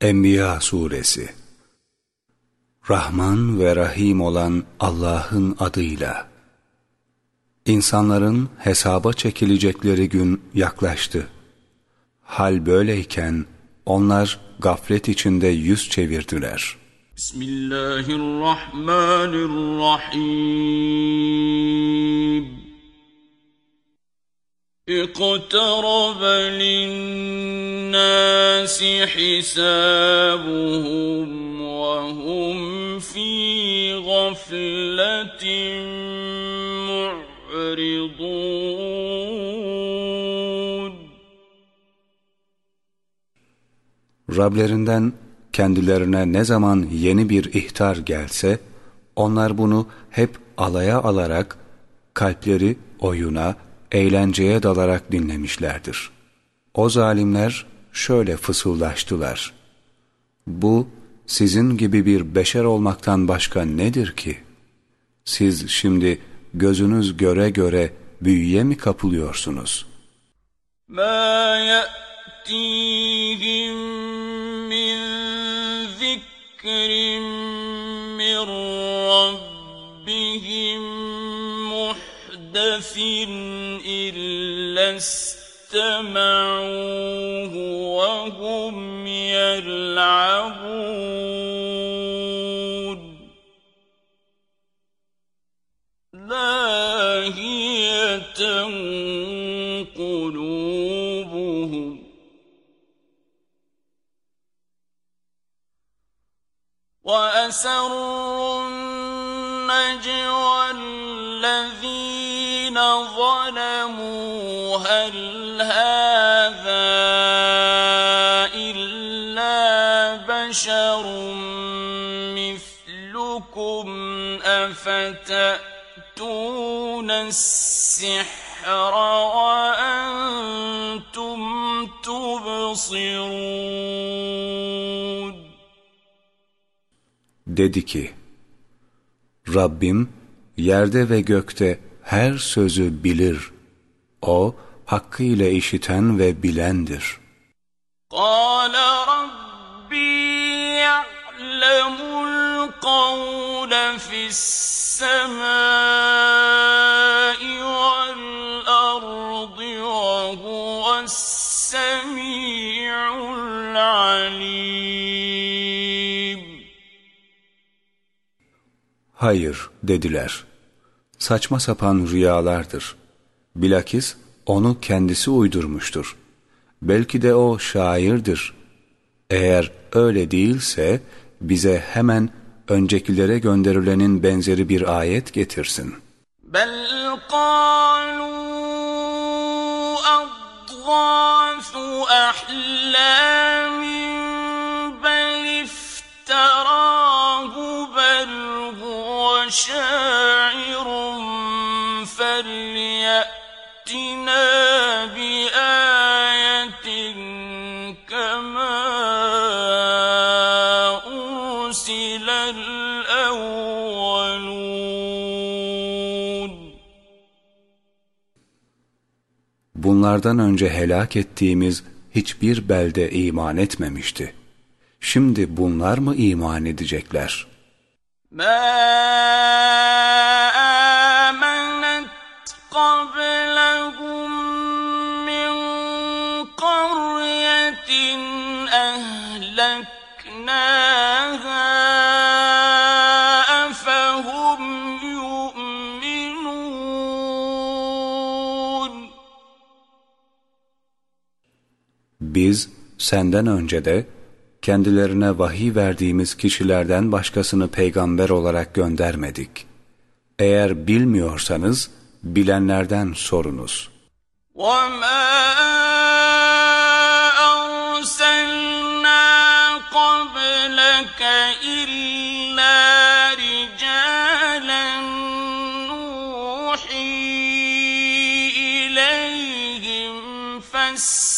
Enbiya Suresi Rahman ve Rahim olan Allah'ın adıyla İnsanların hesaba çekilecekleri gün yaklaştı. Hal böyleyken onlar gaflet içinde yüz çevirdiler. Bismillahirrahmanirrahim اقترب للناس حسابهم وهم في غفلة معرضون Rablerinden kendilerine ne zaman yeni bir ihtar gelse, onlar bunu hep alaya alarak kalpleri oyuna, eğlenceye dalarak dinlemişlerdir. O zalimler şöyle fısıldaştılar. Bu sizin gibi bir beşer olmaktan başka nedir ki? Siz şimdi gözünüz göre göre büyüye mi kapılıyorsunuz? مَا يَأْتِيهِمْ مِنْ ذِكْرٍ مِنْ رَبِّهِمْ مُحْدَثٍ إلا استمعوه وهم يلعبون. لاهية قلوبهم. وأسروا النجوى ظلموا هل هذا إلا بشر مثلكم أفتأتون السحر وأنتم تبصرون؟ Dedi ki, Rabbim yerde ve gökte her sözü bilir. O, hakkıyla işiten ve bilendir. قال ربي يعلم القول في السماء والأرض وهو السميع العليم Hayır dediler. Saçma sapan rüyalardır. Bilakis onu kendisi uydurmuştur. Belki de o şairdir. Eğer öyle değilse bize hemen öncekilere gönderilenin benzeri bir ayet getirsin. بل قالوا أضغاث أحلام بل افتراه بل هو شاعر Bunlardan önce helak ettiğimiz hiçbir belde iman etmemişti. Şimdi bunlar mı iman edecekler? ما آمنت قبلهم من قرية أهلكناها أفهم يؤمنون Biz senden önce de kendilerine vahiy verdiğimiz kişilerden başkasını peygamber olarak göndermedik. Eğer bilmiyorsanız bilenlerden sorunuz. وما أرسلنا قبلك إلا رجالا نوحي إليهم فاسألوا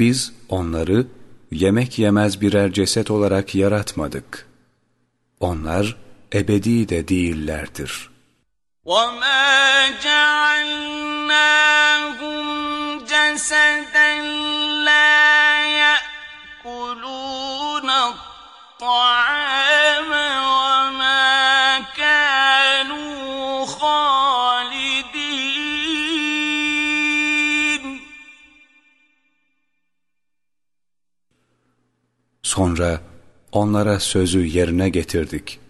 Biz onları yemek yemez birer ceset olarak yaratmadık. Onlar ebedi de değillerdir. وَمَا جَعَلْنَاهُمْ جَسَدًا لَا يَأْكُلُونَ الطَّعَامَ Sonra onlara sözü yerine getirdik.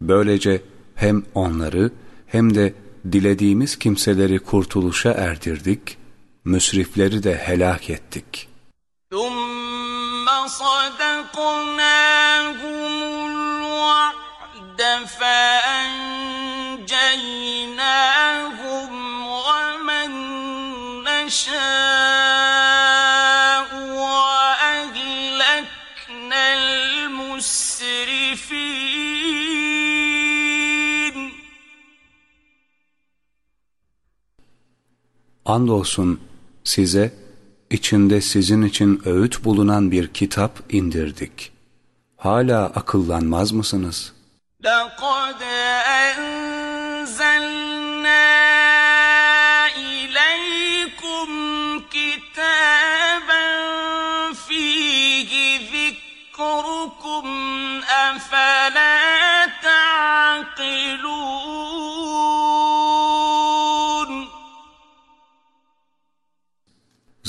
Böylece hem onları hem de dilediğimiz kimseleri kurtuluşa erdirdik, müsrifleri de helak ettik. ثُمَّ صَدَقْنَاهُمُ الْوَعْدَ Andolsun size içinde sizin için öğüt bulunan bir kitap indirdik. Hala akıllanmaz mısınız? لَقَدْ أَنزَلْنَا إِلَيْكُمْ كِتَابًا فِيهِ ذِكْرُكُمْ ۖ أَفَلَا تَعْقِلُونَ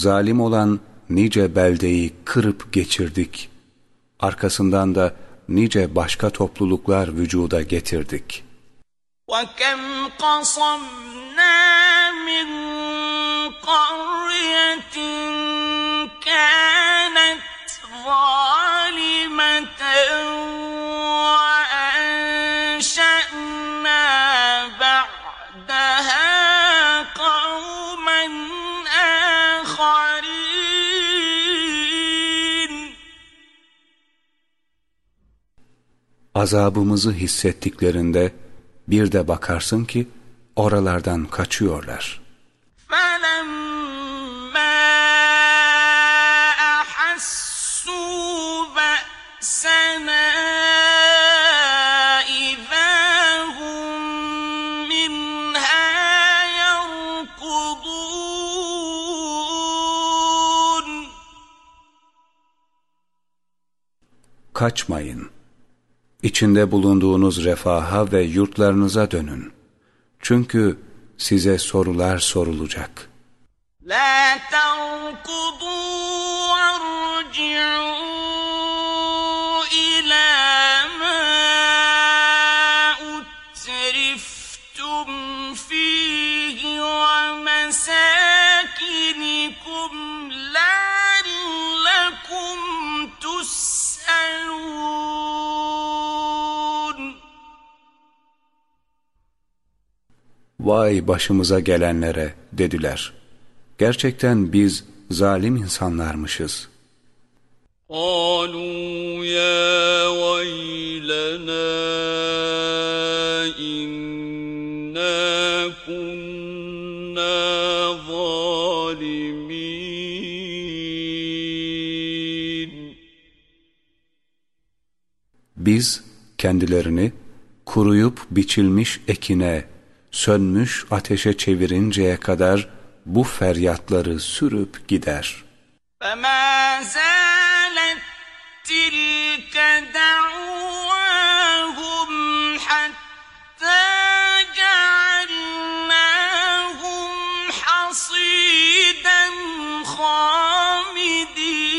Zalim olan nice beldeyi kırıp geçirdik. Arkasından da nice başka topluluklar vücuda getirdik. وَكَمْ قَصَمْنَا مِنْ قَرْيَةٍ كَانَتْ ظَالِمَةً azabımızı hissettiklerinde bir de bakarsın ki oralardan kaçıyorlar. Kaçmayın içinde bulunduğunuz refaha ve yurtlarınıza dönün. Çünkü size sorular sorulacak. La terkudu arci'u Vay başımıza gelenlere dediler. Gerçekten biz zalim insanlarmışız. قالوا يا ويلنا إنا كنا ظالمين Biz kendilerini kuruyup biçilmiş ekine, sönmüş ateşe çevirinceye kadar bu feryatları sürüp gider. فما زالت تلك دعواهم حتى جعلناهم حصيدا خامدين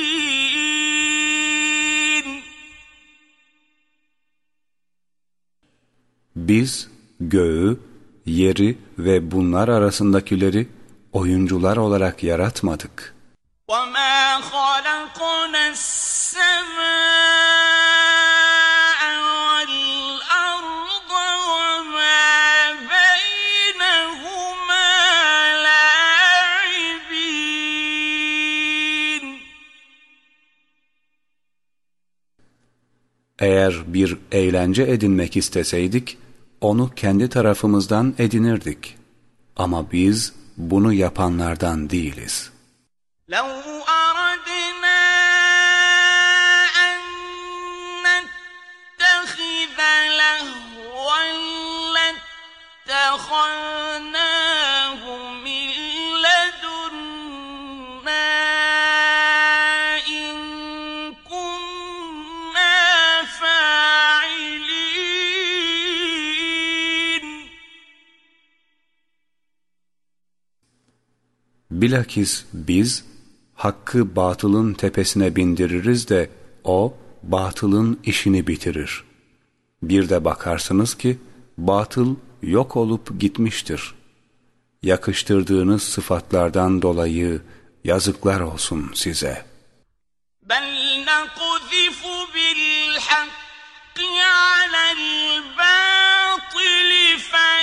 Biz göğü, yeri ve bunlar arasındakileri oyuncular olarak yaratmadık. وما خلقنا السماء والأرض وما بينهما لاعبين Eğer bir eğlence edinmek isteseydik, onu kendi tarafımızdan edinirdik. Ama biz bunu yapanlardan değiliz. لَوْ اتخذنا Bilakis biz hakkı batılın tepesine bindiririz de o batılın işini bitirir. Bir de bakarsınız ki batıl yok olup gitmiştir. Yakıştırdığınız sıfatlardan dolayı yazıklar olsun size. بَلْ نَقْذِفُ بِالْحَقِّ عَلَى الْبَاطِلِ فَيَدْمَغُهُ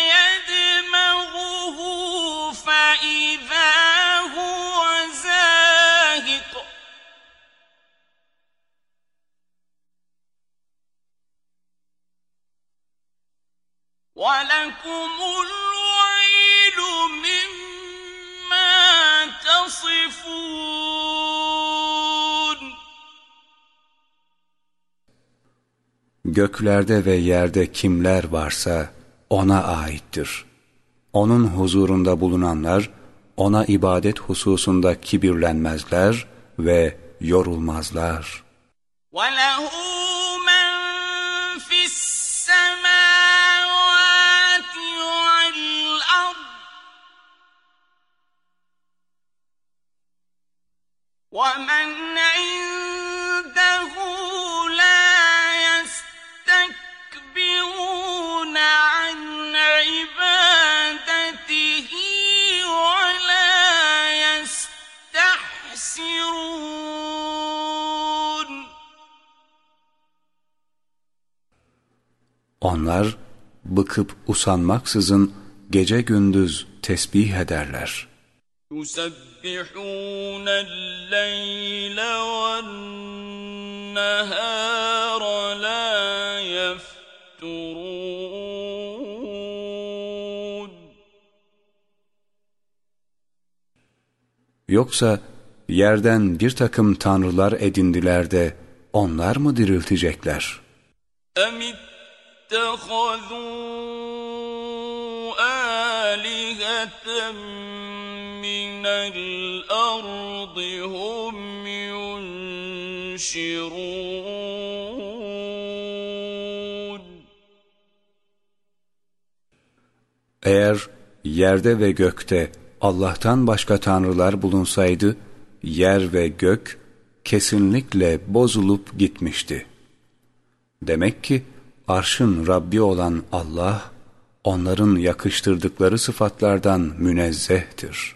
Göklerde ve yerde kimler varsa ona aittir. Onun huzurunda bulunanlar ona ibadet hususunda kibirlenmezler ve yorulmazlar. وَلَهُ وَمَنْ عِندَهُ لَا يَسْتَكْبِرُونَ عَنْ عِبَادَتِهِ وَلَا يَسْتَحْسِرُونَ Onlar bıkıp usanmaksızın gece gündüz tesbih ederler. يسبحون الليل والنهار لا يفترون Yoksa yerden bir takım tanrılar edindiler de onlar mı diriltecekler? أم اتخذوا آلهة من الأرض هم ينشرون Eğer yerde ve gökte Allah'tan başka tanrılar bulunsaydı, yer ve gök kesinlikle bozulup gitmişti. Demek ki arşın Rabbi olan Allah, onların yakıştırdıkları sıfatlardan münezzehtir.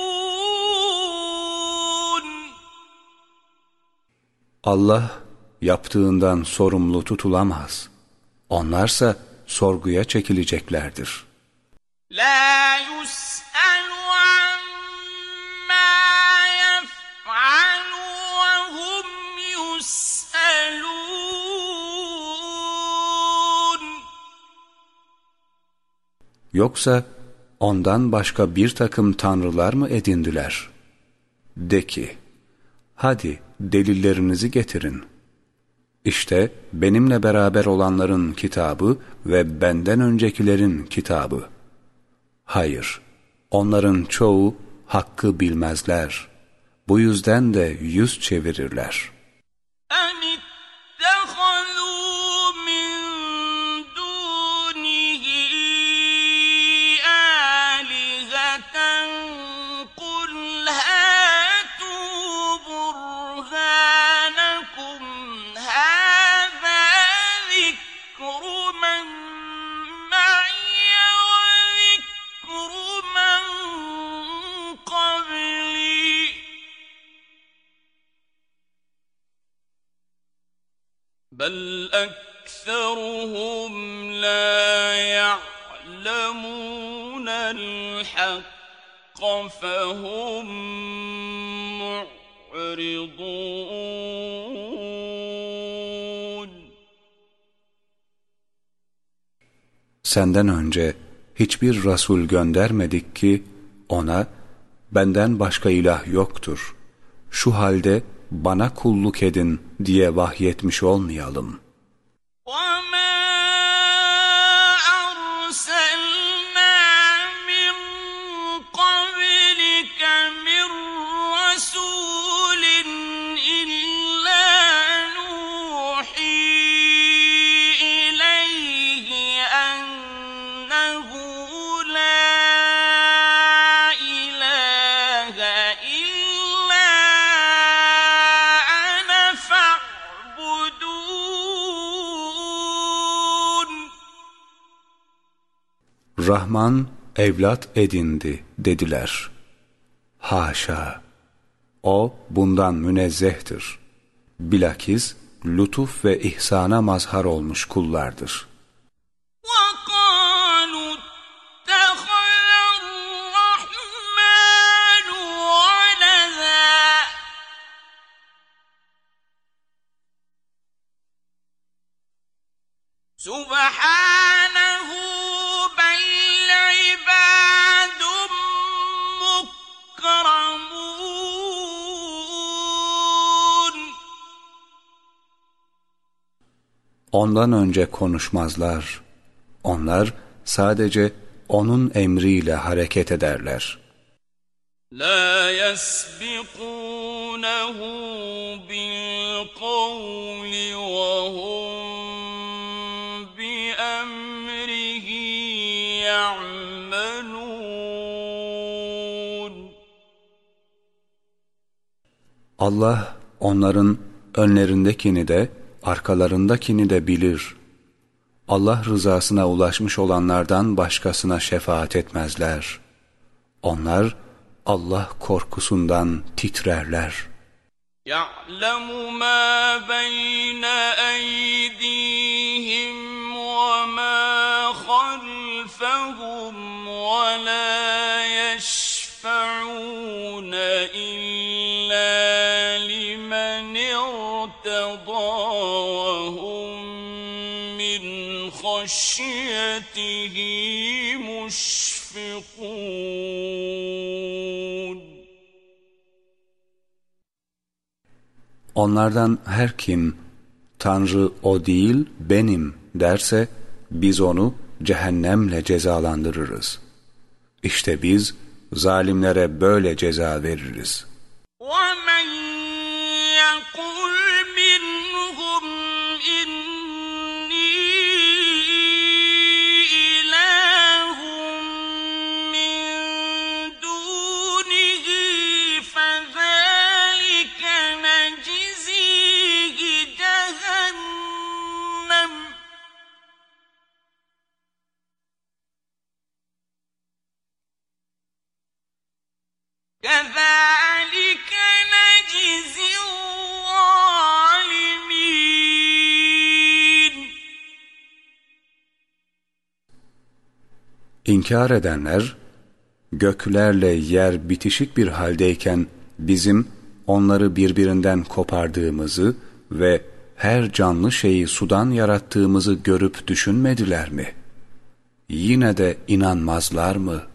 Allah yaptığından sorumlu tutulamaz. Onlarsa sorguya çekileceklerdir. La yus'alu amma yef'alu ve hum yus'alun. Yoksa ondan başka bir takım tanrılar mı edindiler? De ki, hadi delillerinizi getirin. İşte benimle beraber olanların kitabı ve benden öncekilerin kitabı. Hayır, onların çoğu hakkı bilmezler. Bu yüzden de yüz çevirirler. بل أكثرهم لا يعلمون يعلمون الحق فهم معرضون Senden önce hiçbir Resul göndermedik ki ona benden başka ilah yoktur. Şu halde bana kulluk edin diye vahyetmiş olmayalım. Rahman evlat edindi dediler. Haşa! O bundan münezzehtir. Bilakis lütuf ve ihsana mazhar olmuş kullardır.'' Ondan önce konuşmazlar. Onlar sadece O'nun emriyle hareket ederler. La yasbiqunahu bil kavli ve hum bi emrihi ya'melun. Allah onların önlerindekini de arkalarındakini de bilir. Allah rızasına ulaşmış olanlardan başkasına şefaat etmezler. Onlar Allah korkusundan titrerler. يَعْلَمُ مَا بَيْنَ أَيْدِيهِمْ وَمَا خَلْفَهُمْ وَلَا يَشْفَعُونَ إِلَّا خشيته مشفقون Onlardan her kim Tanrı o değil benim derse biz onu cehennemle cezalandırırız. İşte biz zalimlere böyle ceza veririz. وَمَنْ İnkar edenler, göklerle yer bitişik bir haldeyken bizim onları birbirinden kopardığımızı ve her canlı şeyi sudan yarattığımızı görüp düşünmediler mi? Yine de inanmazlar mı?''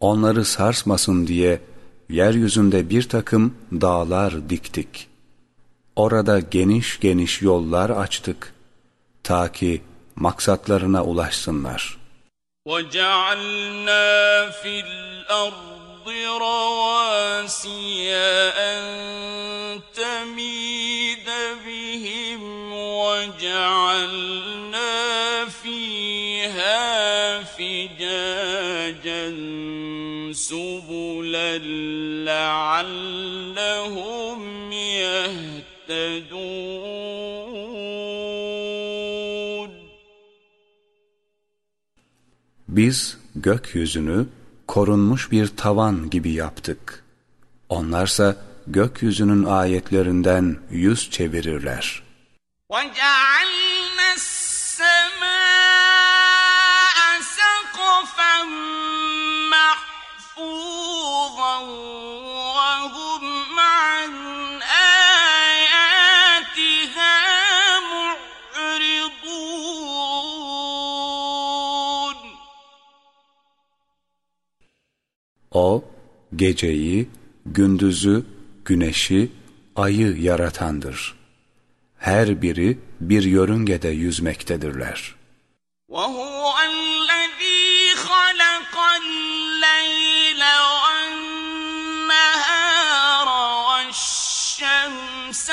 Onları sarsmasın diye yeryüzünde bir takım dağlar diktik. Orada geniş geniş yollar açtık. Ta ki maksatlarına ulaşsınlar. وَجَعَلْنَا فِي الْأَرْضِ رَوَاسِيَ أَن تَمِيدَ بِهِمْ وَجَعَلْنَا فِيهَا فِجَاجًا سُبُلًا لَعَلَّهُمْ يَهْتَدُونَ Biz gökyüzünü korunmuş bir tavan gibi yaptık. Onlarsa gökyüzünün ayetlerinden yüz çevirirler. وَجَعَلْنَا السَّمَاءَ O, geceyi, gündüzü, güneşi, ayı yaratandır. Her biri bir yörüngede yüzmektedirler. وهو الذي خلق الليل والنهار والشمس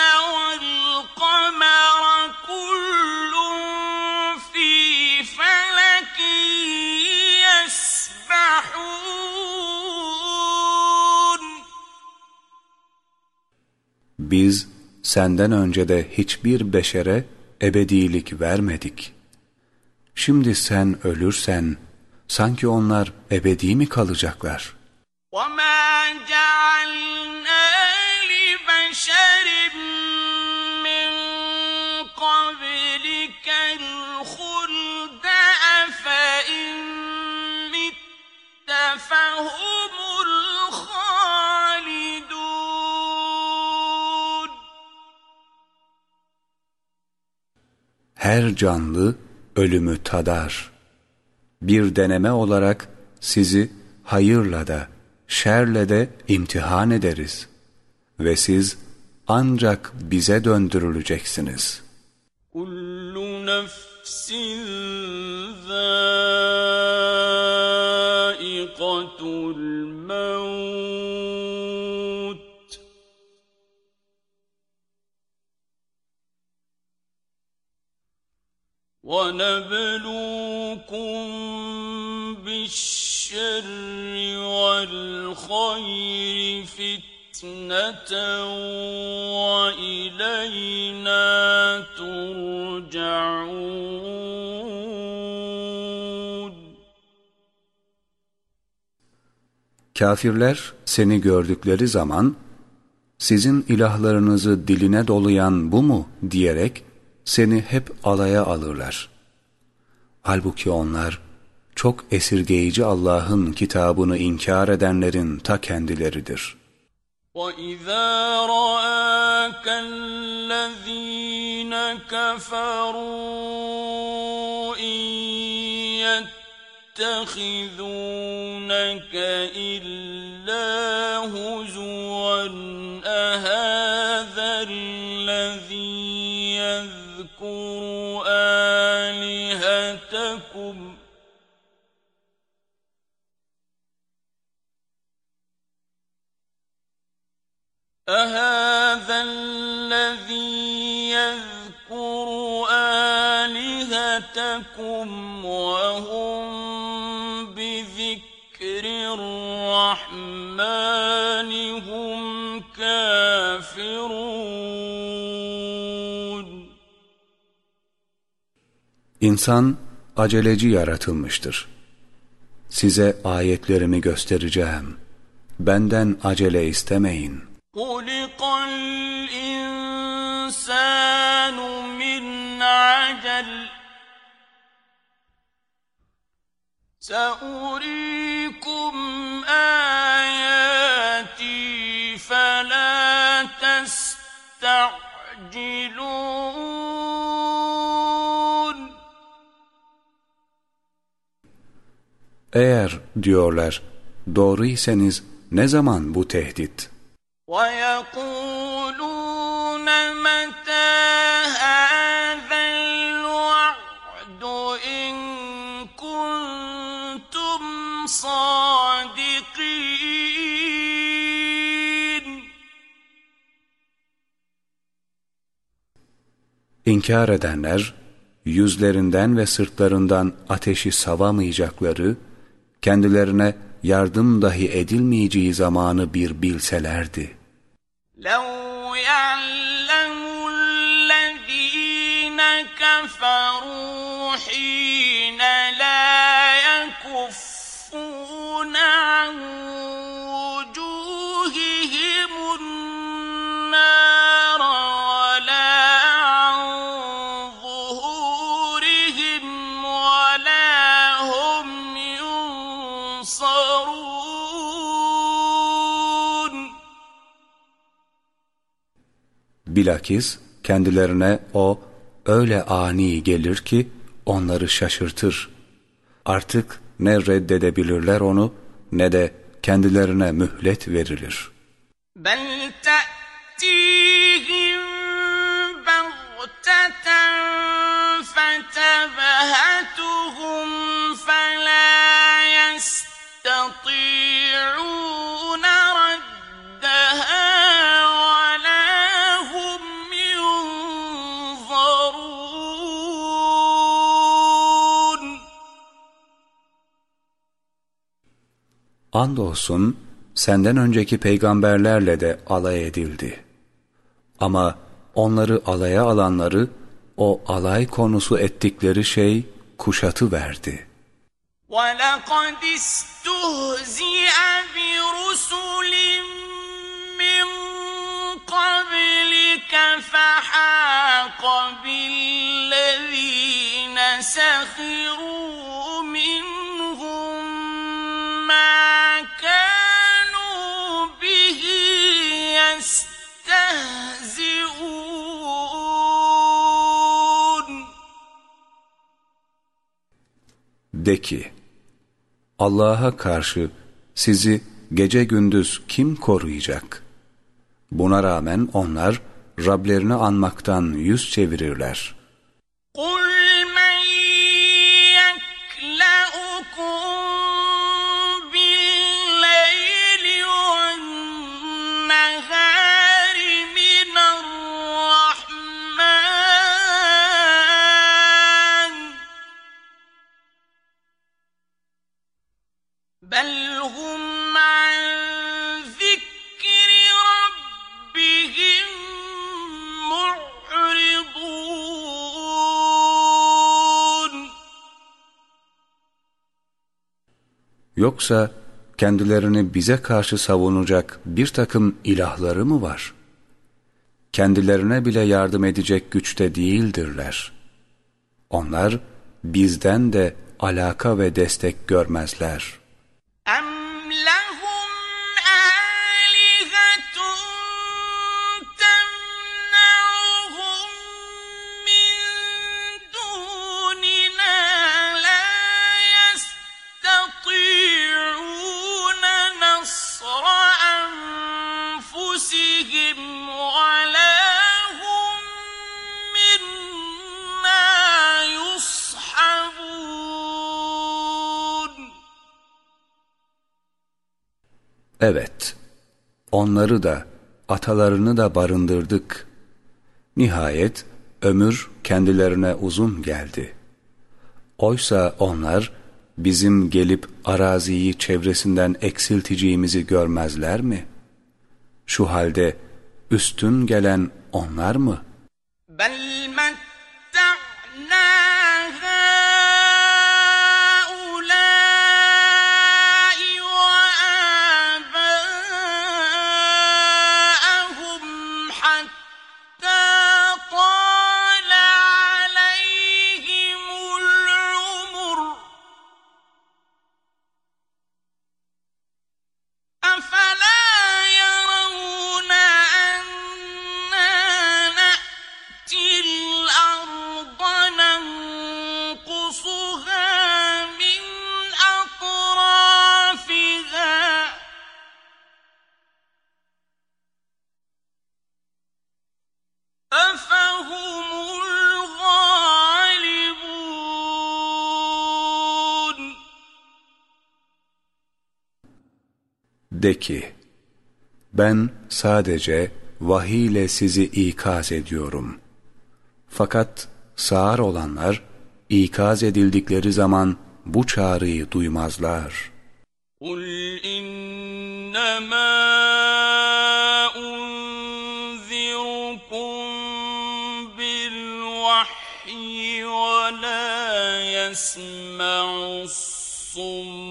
Biz senden önce de hiçbir beşere ebedilik vermedik. Şimdi sen ölürsen sanki onlar ebedi mi kalacaklar? وما جعلنا لبشر من قبلك الخلد أفإن مت فهم her canlı ölümü tadar. Bir deneme olarak sizi hayırla da, şerle de imtihan ederiz. Ve siz ancak bize döndürüleceksiniz. Kullu nefsin zâ ونبلوكم بالشر والخير فتنة وإلينا ترجعون Kafirler seni gördükleri zaman sizin ilahlarınızı diline dolayan bu mu diyerek seni hep alaya alırlar. Halbuki onlar çok esirgeyici Allah'ın kitabını inkar edenlerin ta kendileridir. وَإِذَا رَآكَ الَّذِينَ كَفَرُوا إِن يَتَّخِذُونَكَ أهذا الذي يذكر آلهتكم وهم بذكر الرحمن هم كافرون İnsan aceleci yaratılmıştır. Size ayetlerimi göstereceğim. Benden acele istemeyin. خلق الإنسان من عجل سأريكم آياتي فلا تستعجلون Eğer diyorlar doğruysanız ne zaman bu tehdit? İnkar edenler yüzlerinden ve sırtlarından ateşi savamayacakları, kendilerine yardım dahi edilmeyeceği zamanı bir bilselerdi.'' لو يعلم الذين كفروا Bilakis kendilerine o öyle ani gelir ki onları şaşırtır. Artık ne reddedebilirler onu ne de kendilerine mühlet verilir. بل Andolsun senden önceki peygamberlerle de alay edildi. Ama onları alaya alanları o alay konusu ettikleri şey kuşatı verdi. ولقد استهزئ برسل من قبلك فحاق بالذين سخروا منهم ما De ki, Allah'a karşı sizi gece gündüz kim koruyacak? Buna rağmen onlar Rablerini anmaktan yüz çevirirler. قل بل هم عن ذكر ربهم معرضون Yoksa kendilerini bize karşı savunacak bir takım ilahları mı var? Kendilerine bile yardım edecek güçte değildirler. Onlar bizden de alaka ve destek görmezler. أم Evet, onları da, atalarını da barındırdık. Nihayet ömür kendilerine uzun geldi. Oysa onlar bizim gelip araziyi çevresinden eksilteceğimizi görmezler mi? Şu halde üstün gelen onlar mı? بل De ki, ben sadece vahiy ile sizi ikaz ediyorum. Fakat sağır olanlar ikaz edildikleri zaman bu çağrıyı duymazlar. قُلْ إِنَّمَا أُنذِرُكُم بِالْوَحْيِ وَلَا يَسْمَعُ الصُّمُّ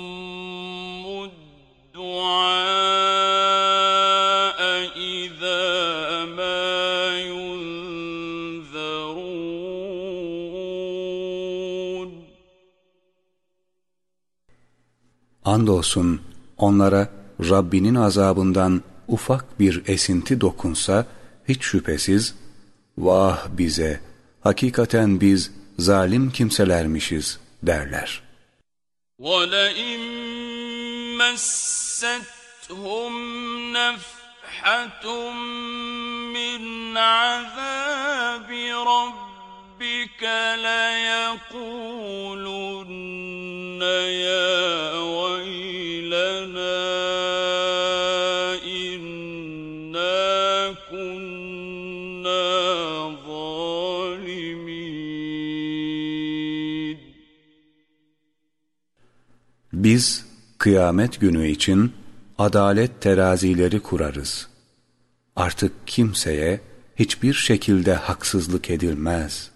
Andolsun onlara Rabbinin azabından ufak bir esinti dokunsa hiç şüphesiz vah bize hakikaten biz zalim kimselermişiz derler. وَلَئِن مَّسَّتْهُمْ نَفْحَةٌ مِّنْ عَذَابِ رَبِّكَ لَيَقُولُنَّ Biz kıyamet günü için adalet terazileri kurarız. Artık kimseye hiçbir şekilde haksızlık edilmez.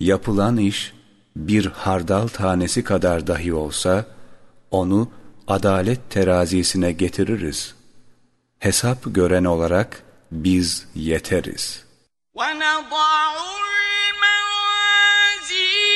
Yapılan iş bir hardal tanesi kadar dahi olsa onu adalet terazisine getiririz. Hesap gören olarak biz yeteriz. ونضع الموازين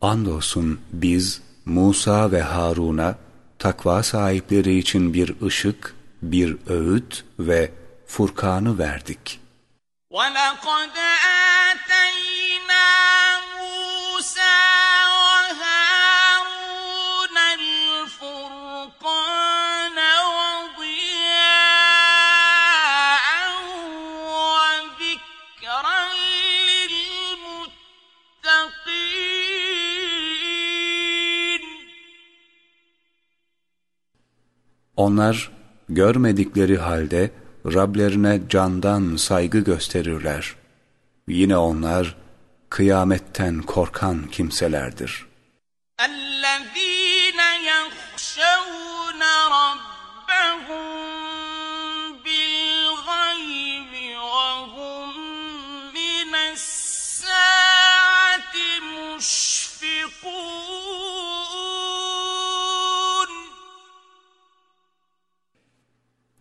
Andolsun biz Musa ve Harun'a takva sahipleri için bir ışık, bir öğüt ve Furkan'ı verdik. ولقد آتينا Onlar görmedikleri halde Rablerine candan saygı gösterirler. Yine onlar kıyametten korkan kimselerdir. Allah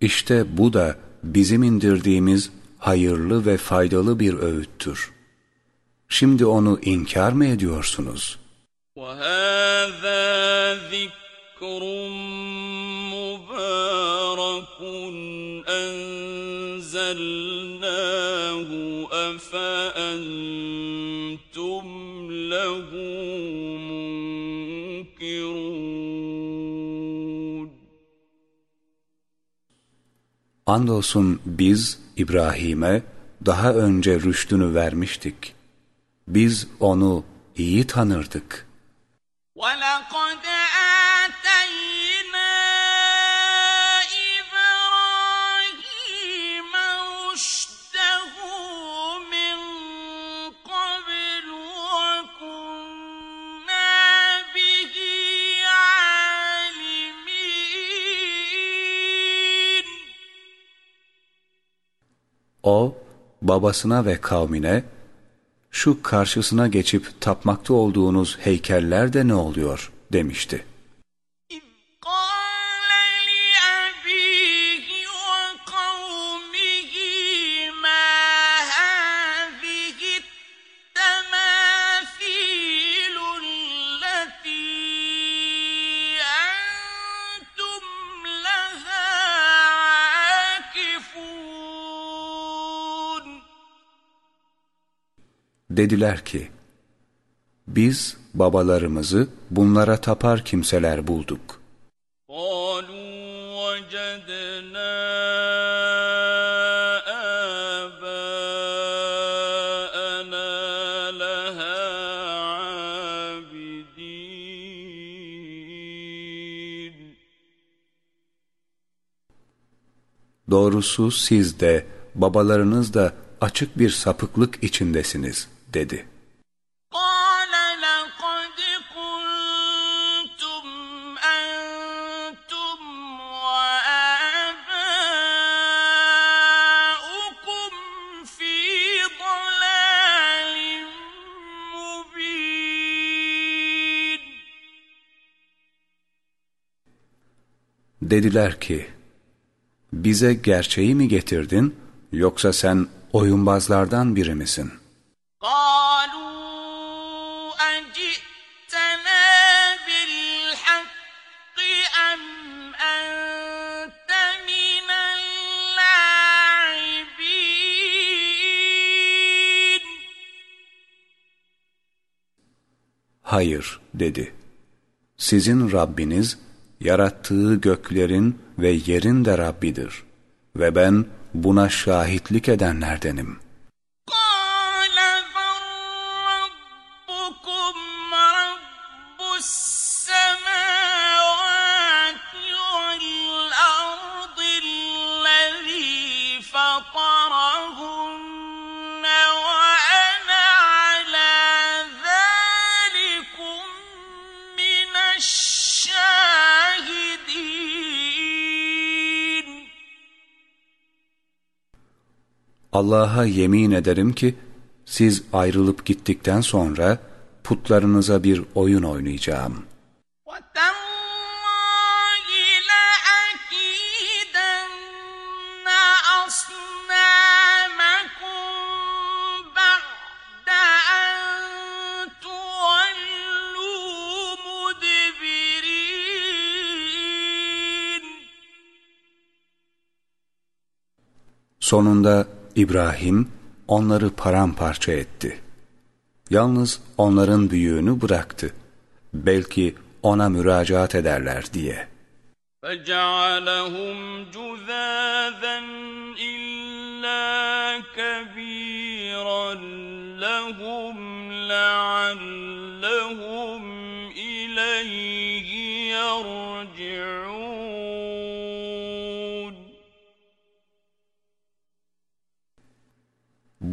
İşte bu da bizim indirdiğimiz hayırlı ve faydalı bir öğüttür. Şimdi onu inkar mı ediyorsunuz? وهذا ذكر مبارك أنزلناه أفأنتم Andolsun biz İbrahim'e daha önce rüştünü vermiştik. Biz onu iyi tanırdık. ولقد O, babasına ve kavmine, şu karşısına geçip tapmakta olduğunuz heykeller de ne oluyor demişti. Dediler ki, biz babalarımızı bunlara tapar kimseler bulduk. Doğrusu siz de babalarınız da açık bir sapıklık içindesiniz.'' dedi. Dediler ki, bize gerçeği mi getirdin yoksa sen oyunbazlardan biri misin?'' Hayır dedi. Sizin Rabbiniz yarattığı göklerin ve yerin de Rabbidir ve ben buna şahitlik edenlerdenim. Allah'a yemin ederim ki siz ayrılıp gittikten sonra putlarınıza bir oyun oynayacağım. Sonunda İbrahim onları paramparça etti. Yalnız onların büyüğünü bıraktı. Belki ona müracaat ederler diye. فجعلهم جذاذا إلا كبيرا لهم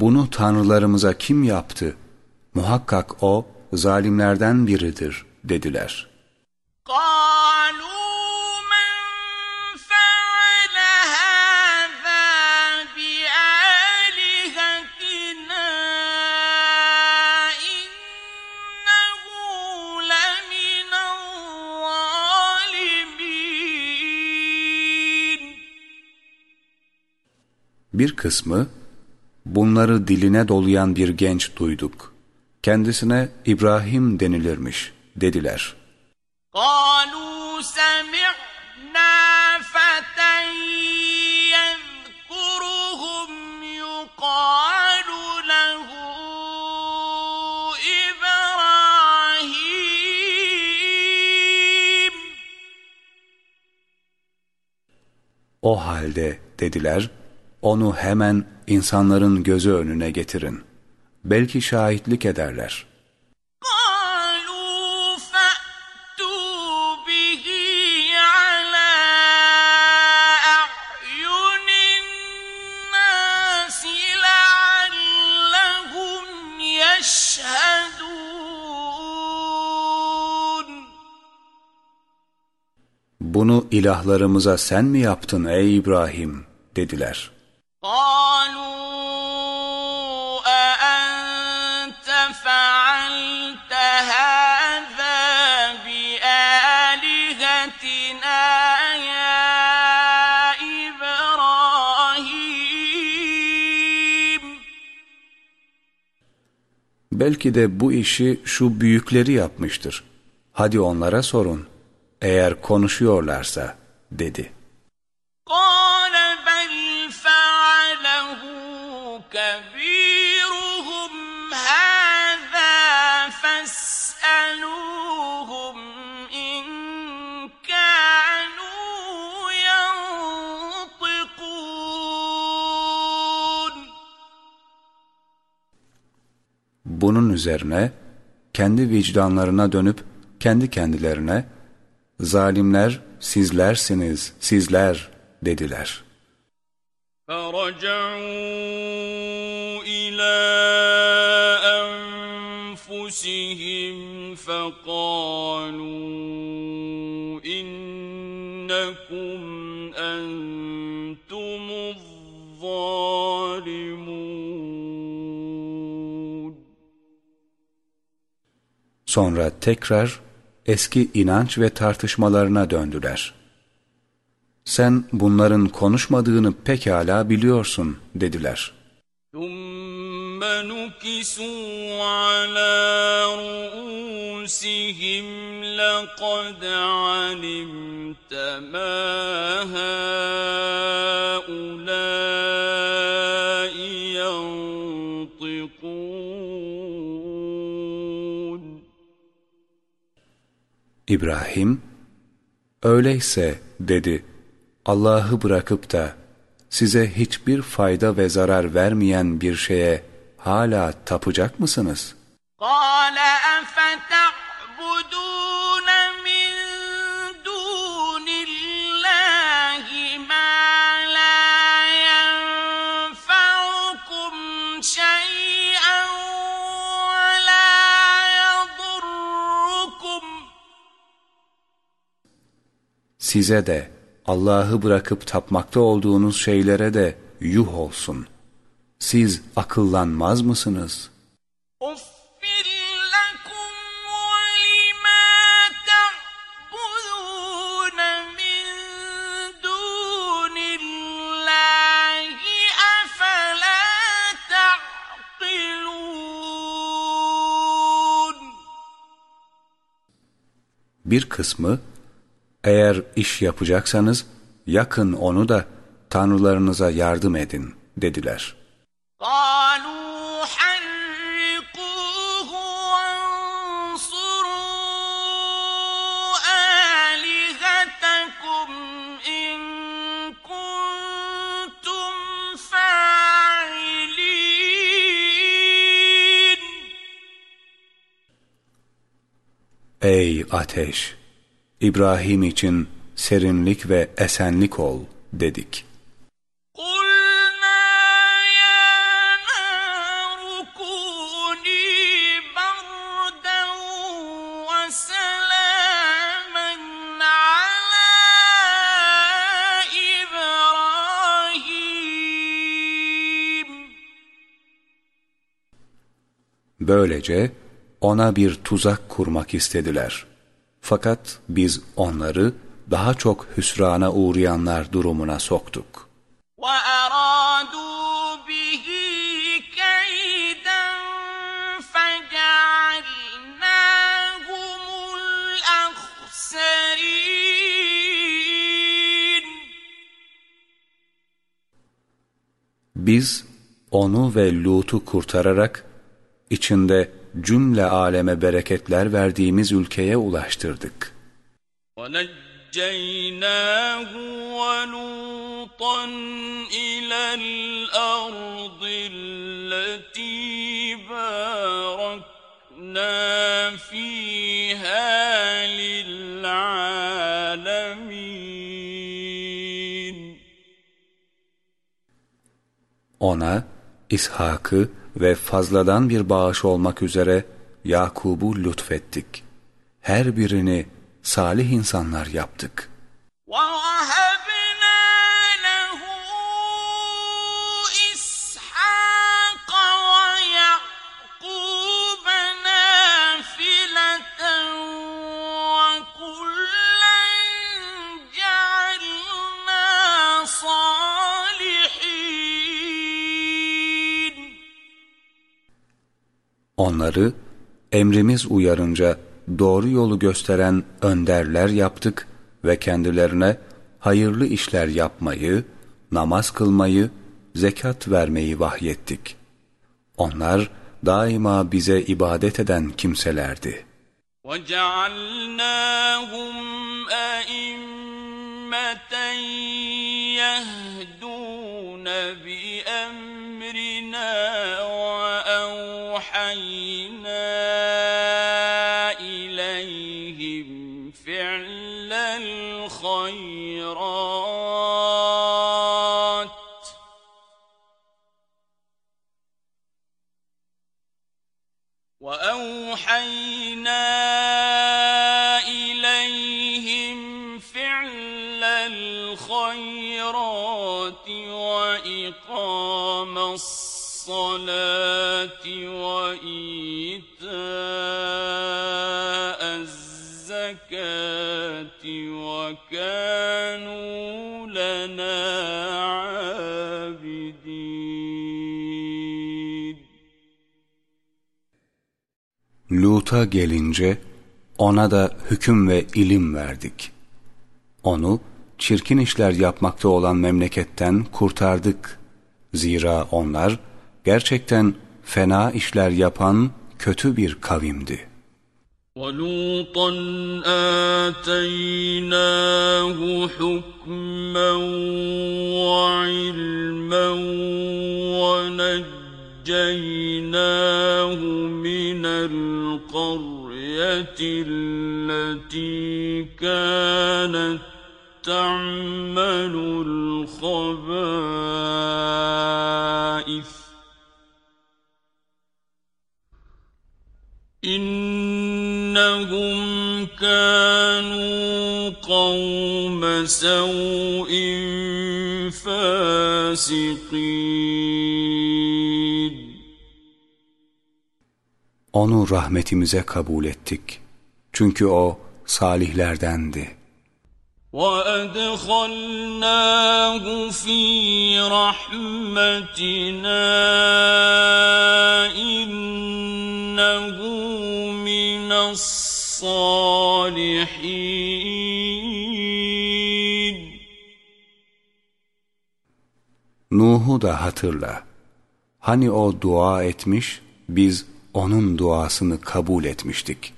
Bunu tanrılarımıza kim yaptı? Muhakkak o zalimlerden biridir dediler. قالوا من فعل هذا بآلهتنا إنه لمن الظالمين Bir kısmı bunları diline dolayan bir genç duyduk. Kendisine İbrahim denilirmiş dediler. قالوا سمعنا فتى يذكرهم يقال له إبراهيم O halde dediler, onu hemen insanların gözü önüne getirin. Belki şahitlik ederler.'' Bunu ilahlarımıza sen mi yaptın ey İbrahim? dediler. Belki de bu işi şu büyükleri yapmıştır. Hadi onlara sorun, eğer konuşuyorlarsa, dedi.'' Bunun üzerine kendi vicdanlarına dönüp kendi kendilerine zalimler sizlersiniz, sizler dediler. فرجعوا إلى أنفسهم فقالوا إنكم أنتم الظالمون Sonra tekrar eski inanç ve tartışmalarına döndüler. Sen bunların konuşmadığını pekala biliyorsun dediler. ثم نكسوا على رؤوسهم لقد علمت ما هؤلاء ينطقون İbrahim, öyleyse dedi, Allah'ı bırakıp da size hiçbir fayda ve zarar vermeyen bir şeye hala tapacak mısınız? قال أفتعبدون size de Allah'ı bırakıp tapmakta olduğunuz şeylere de yuh olsun. Siz akıllanmaz mısınız? Of! bir kısmı eğer iş yapacaksanız yakın onu da tanrılarınıza yardım edin dediler. Ey ateş! İbrahim için serinlik ve esenlik ol dedik. Böylece ona bir tuzak kurmak istediler.'' Fakat biz onları daha çok hüsrana uğrayanlar durumuna soktuk. Biz onu ve Lut'u kurtararak içinde cümle aleme bereketler verdiğimiz ülkeye ulaştırdık. ونجيناه ولوطا إلى الأرض التي باركنا فيها للعالمين Ona İshak'ı ve fazladan bir bağış olmak üzere Yakub'u lütfettik. Her birini salih insanlar yaptık. ووهبنا Onları emrimiz uyarınca doğru yolu gösteren önderler yaptık ve kendilerine hayırlı işler yapmayı, namaz kılmayı, zekat vermeyi vahyettik. Onlar daima bize ibadet eden kimselerdi. وَجَعَلْنَاهُمْ أَئِمَّةً يَهْدُونَ بِأَمْرِنَا وَأَوْحَيْنَا إِلَيْهِمْ فِعْلَ الْخَيْرَاتِ. وَأَوْحَيْنَا إِلَيْهِمْ فِعْلَ الْخَيْرَاتِ وَإِقَامَ الصَّلَاةِ وَإِيتَاءَ الزَّكَاةِ وَكَانُوا لَنَا عَابِدِينَ Lut'a gelince ona da hüküm ve ilim verdik. Onu çirkin işler yapmakta olan memleketten kurtardık. Zira onlar gerçekten fena işler yapan kötü bir kavimdi. وَلُوطًا آتَيْنَاهُ حُكْمًا وَعِلْمًا وَنَجَّيْنَاهُ مِنَ الْقَرْيَةِ الَّتِي كَانَتْ تَعْمَلُ الْخَبَائِثَ إِنَّهُمْ كَانُوا قَوْمَ سَوْءٍ فَاسِقِينَ Onu rahmetimize kabul ettik. Çünkü o salihlerdendi. وَأَدْخَلْنَاهُ فِي رَحْمَتِنَا إِنَّهُ الصَّالِحِينَ Nuh'u da hatırla. Hani o dua etmiş, biz onun duasını kabul etmiştik.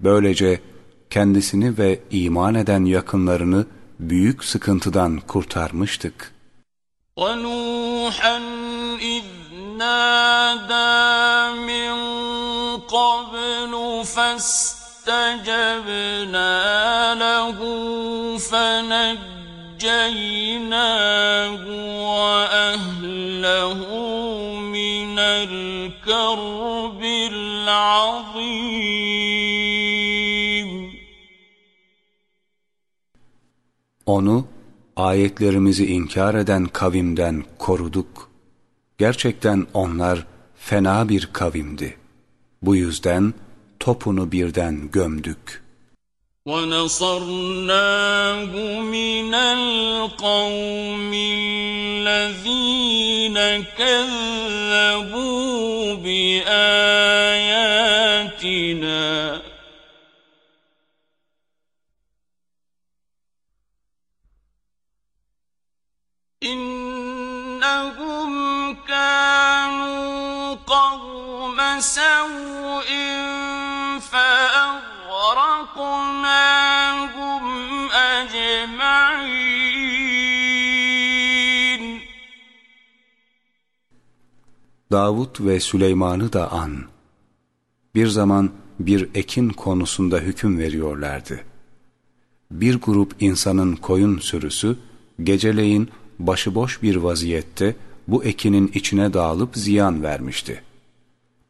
Böylece kendisini ve iman eden yakınlarını büyük sıkıntıdan kurtarmıştık. وَنُوحًا إِذْ نَادَىٰ مِن قَبْلُ فَاسْتَجَبْنَا لَهُ فَنَجَّيْنَاهُ وَأَهْلَهُ مِنَ الْكَرْبِ الْعَظِيمِ Onu ayetlerimizi inkar eden kavimden koruduk. Gerçekten onlar fena bir kavimdi. Bu yüzden topunu birden gömdük. وَنَصَرْنَاهُ مِنَ الْقَوْمِ الَّذِينَ كَذَّبُوا بِآيَاتِنَا إِنَّهُمْ كَانُوا قَوْمَ سَوْءٍ فَأَغْرَقْنَاهُمْ أَجْمَعِينَ Davut ve Süleyman'ı da an. Bir zaman bir ekin konusunda hüküm veriyorlardı. Bir grup insanın koyun sürüsü geceleyin başıboş bir vaziyette bu ekinin içine dağılıp ziyan vermişti.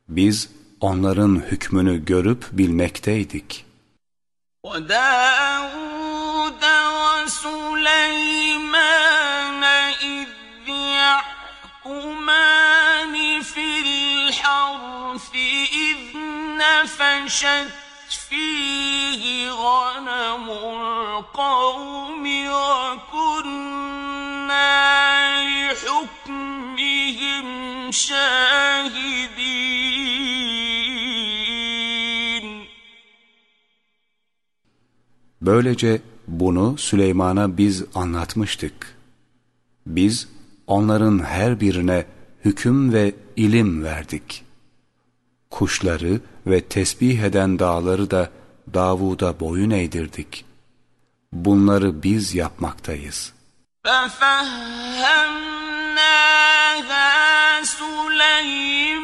Biz onların hükmünü görüp bilmekteydik. وَدَاوُودَ وَسُلَيْمَانَ إِذْ يَحْكُمَانِ فِي الْحَرْثِ إِذْ نَفَشَتْ فِيهِ غَنَمُ الْقَوْمِ وَكُنَّا بحكمهم شاهدين Böylece bunu Süleyman'a biz anlatmıştık. Biz onların her birine hüküm ve ilim verdik. Kuşları ve tesbih eden dağları da Davud'a boyun eğdirdik. Bunları biz yapmaktayız.'' فَفَهَّمْنَاهَا سُلَيْمَانَ.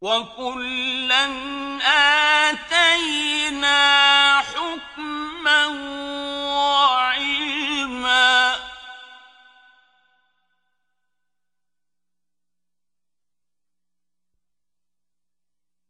وَكُلًّا آتَيْنَا حُكْمًا وَعِلْمًا.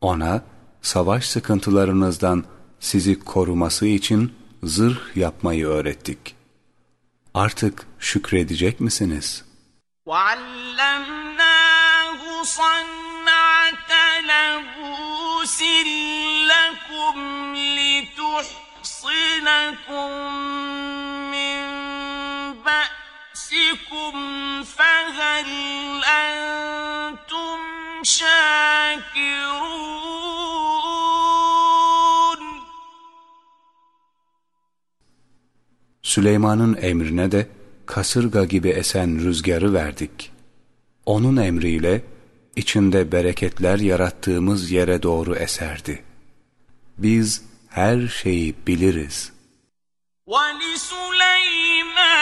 Ona savaş sıkıntılarınızdan sizi koruması için zırh yapmayı öğrettik. Artık şükredecek misiniz? وَعَلَّمْنَاهُ صَنْعَةَ لَبُوسٍ لَكُمْ لِتُحْصِنَكُم مِّن بَأْسِكُمْ فَهَلْ أَنتُمْ شَاكِرُونَ Süleyman'ın emrine de kasırga gibi esen rüzgarı verdik. Onun emriyle içinde bereketler yarattığımız yere doğru eserdi. Biz her şeyi biliriz. وَلِسُلَيْمَانَ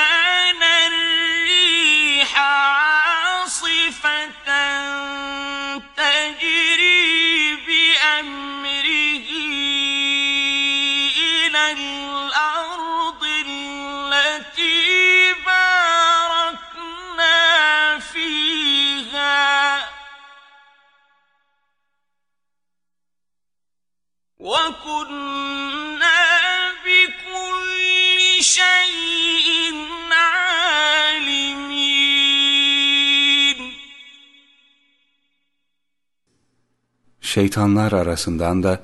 Şeytanlar arasından da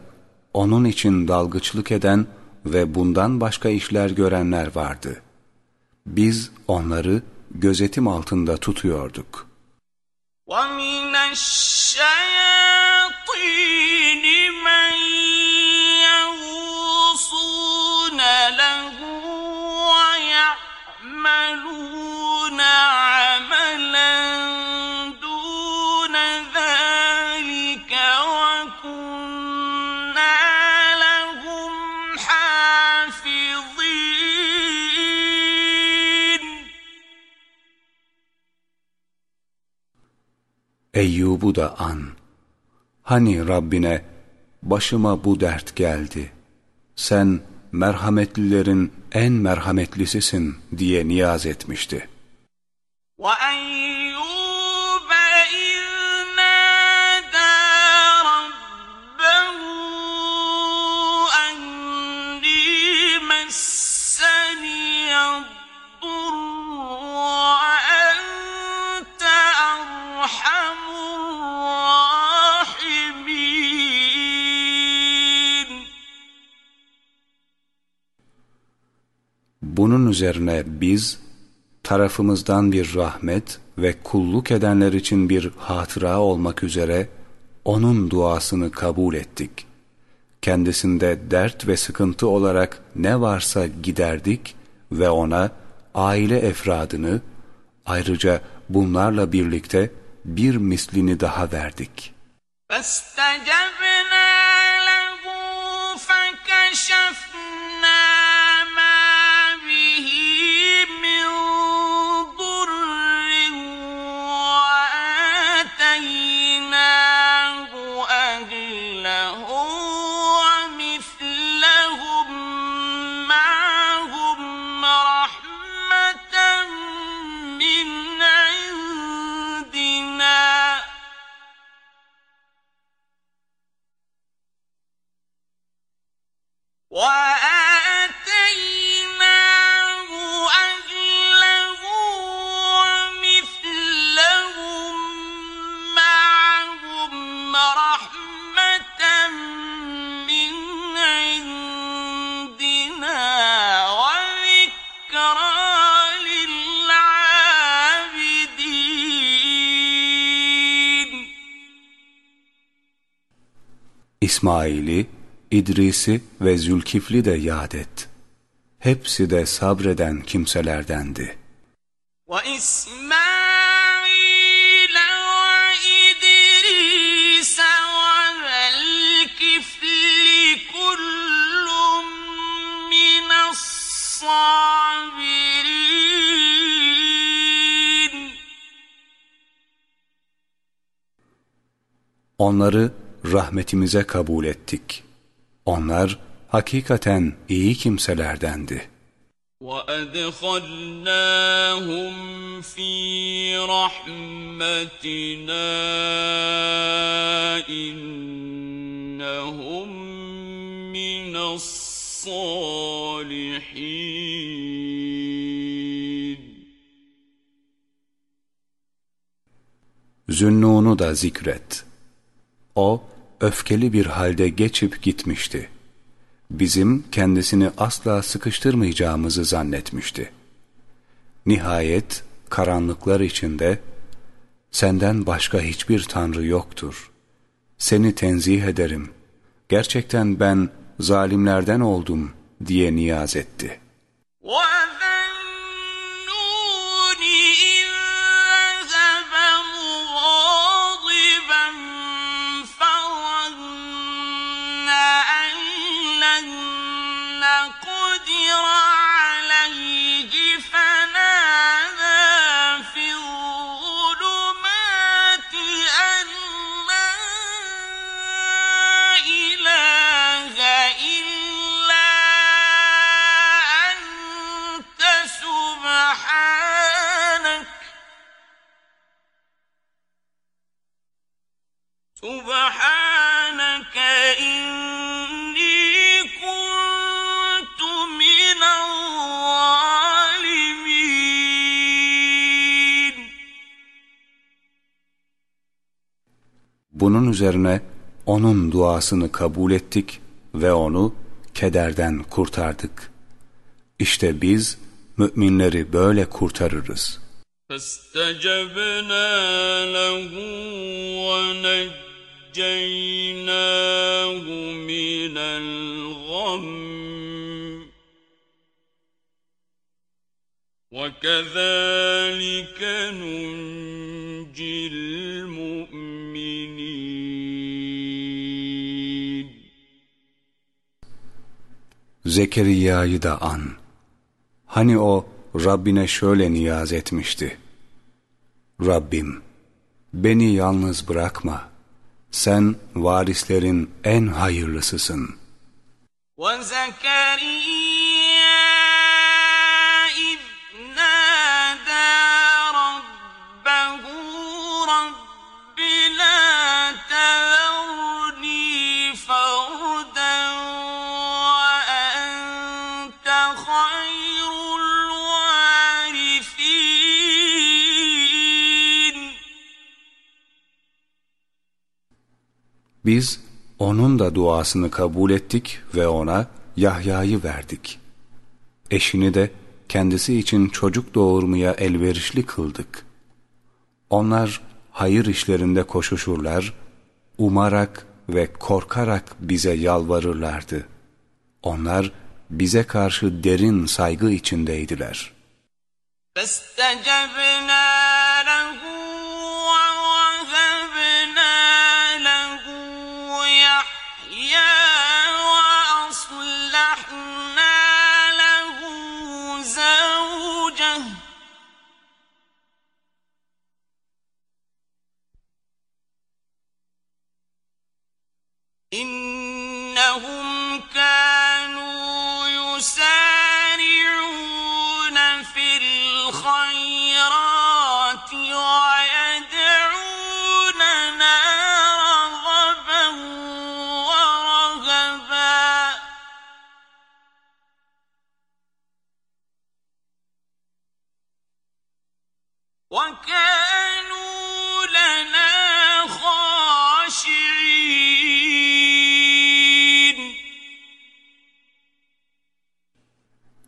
onun için dalgıçlık eden ve bundan başka işler görenler vardı. Biz onları gözetim altında tutuyorduk. وَمِنَ الشَّيَاطِينِ Eyyub'u da an. Hani Rabbine başıma bu dert geldi. Sen merhametlilerin en merhametlisisin diye niyaz etmişti. وَأَيُّوبَ üzerine biz tarafımızdan bir rahmet ve kulluk edenler için bir hatıra olmak üzere onun duasını kabul ettik. Kendisinde dert ve sıkıntı olarak ne varsa giderdik ve ona aile efradını ayrıca bunlarla birlikte bir mislini daha verdik. فاستجبنا İsmail'i, İdris'i ve Zülkifli de yad et. Hepsi de sabreden kimselerdendi. وَإِسْمَاعِيلَ Onları rahmetimize kabul ettik. Onlar hakikaten iyi kimselerdendi. وَأَدْخَلْنَاهُمْ فِي رَحْمَتِنَا إِنَّهُمْ مِنَ الصَّالِحِينَ Zünnunu da zikret. O, öfkeli bir halde geçip gitmişti. Bizim kendisini asla sıkıştırmayacağımızı zannetmişti. Nihayet karanlıklar içinde, senden başka hiçbir tanrı yoktur. Seni tenzih ederim. Gerçekten ben zalimlerden oldum diye niyaz etti. Bunun üzerine onun duasını kabul ettik ve onu kederden kurtardık. İşte biz müminleri böyle kurtarırız. فَاسْتَجَبْنَا لَهُ وَنَجَّيْنَاهُ مِنَ الْغَمِّ وَكَذَلِكَ نُنْجِي Zekeriya'yı da an. Hani o Rabbine şöyle niyaz etmişti. Rabbim, beni yalnız bırakma. Sen varislerin en hayırlısısın. وَزَكَرِيَّا Biz onun da duasını kabul ettik ve ona Yahya'yı verdik. Eşini de kendisi için çocuk doğurmaya elverişli kıldık. Onlar hayır işlerinde koşuşurlar, umarak ve korkarak bize yalvarırlardı. Onlar bize karşı derin saygı içindeydiler. فَاسْتَجَبْنَا إنهم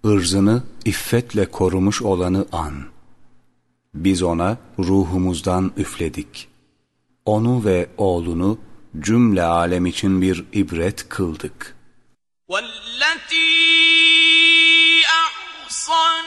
ırzını iffetle korumuş olanı an. Biz ona ruhumuzdan üfledik. Onu ve oğlunu cümle alem için bir ibret kıldık. والتي أحصنت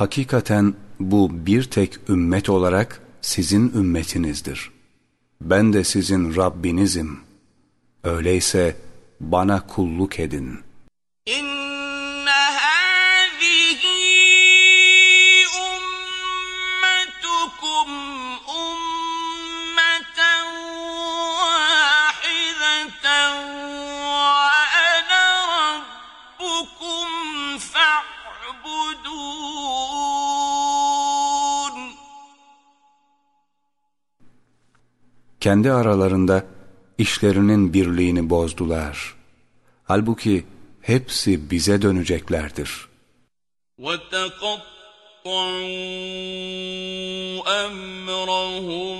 Hakikaten bu bir tek ümmet olarak sizin ümmetinizdir. Ben de sizin Rabbinizim. Öyleyse bana kulluk edin. إن Kendi aralarında işlerinin birliğini bozdular. Halbuki hepsi bize döneceklerdir. وتقطعوا أمرهم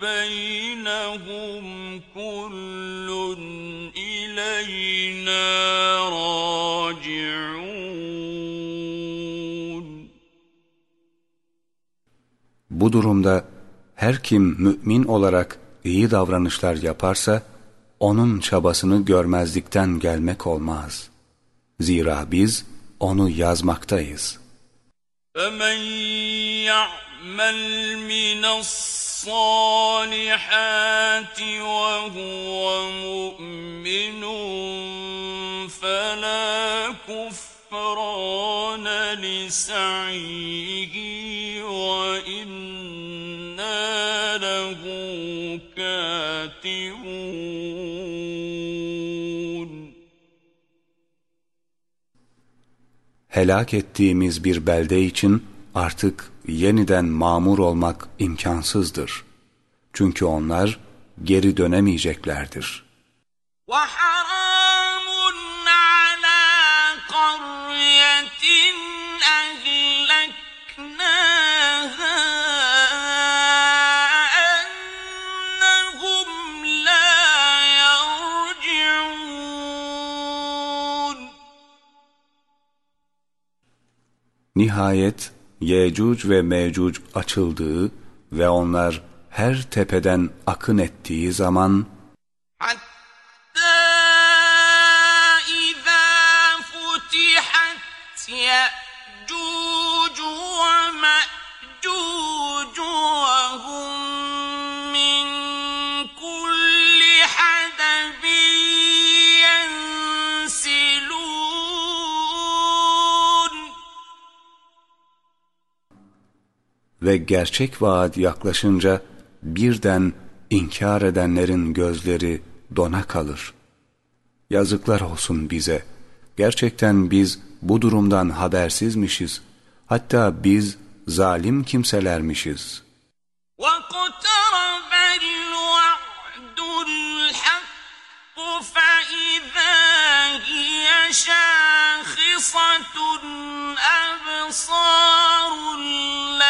بينهم كل إلينا راجعون Bu durumda her kim mümin olarak iyi davranışlar yaparsa onun çabasını görmezlikten gelmek olmaz. Zira biz onu yazmaktayız. فمن يعمل من الصالحات وهو مؤمن فلا كفران لسعيه وإنا له كاتبون Helak ettiğimiz bir belde için artık yeniden mamur olmak imkansızdır. Çünkü onlar geri dönemeyeceklerdir. وحرام Nihayet Yecüc ve Mecüc açıldığı ve onlar her tepeden akın ettiği zaman ve gerçek vaat yaklaşınca birden inkar edenlerin gözleri dona kalır. Yazıklar olsun bize. Gerçekten biz bu durumdan habersizmişiz. Hatta biz zalim kimselermişiz. واقترب الوعد الحق فإذا هي شاخصة أبصار الذين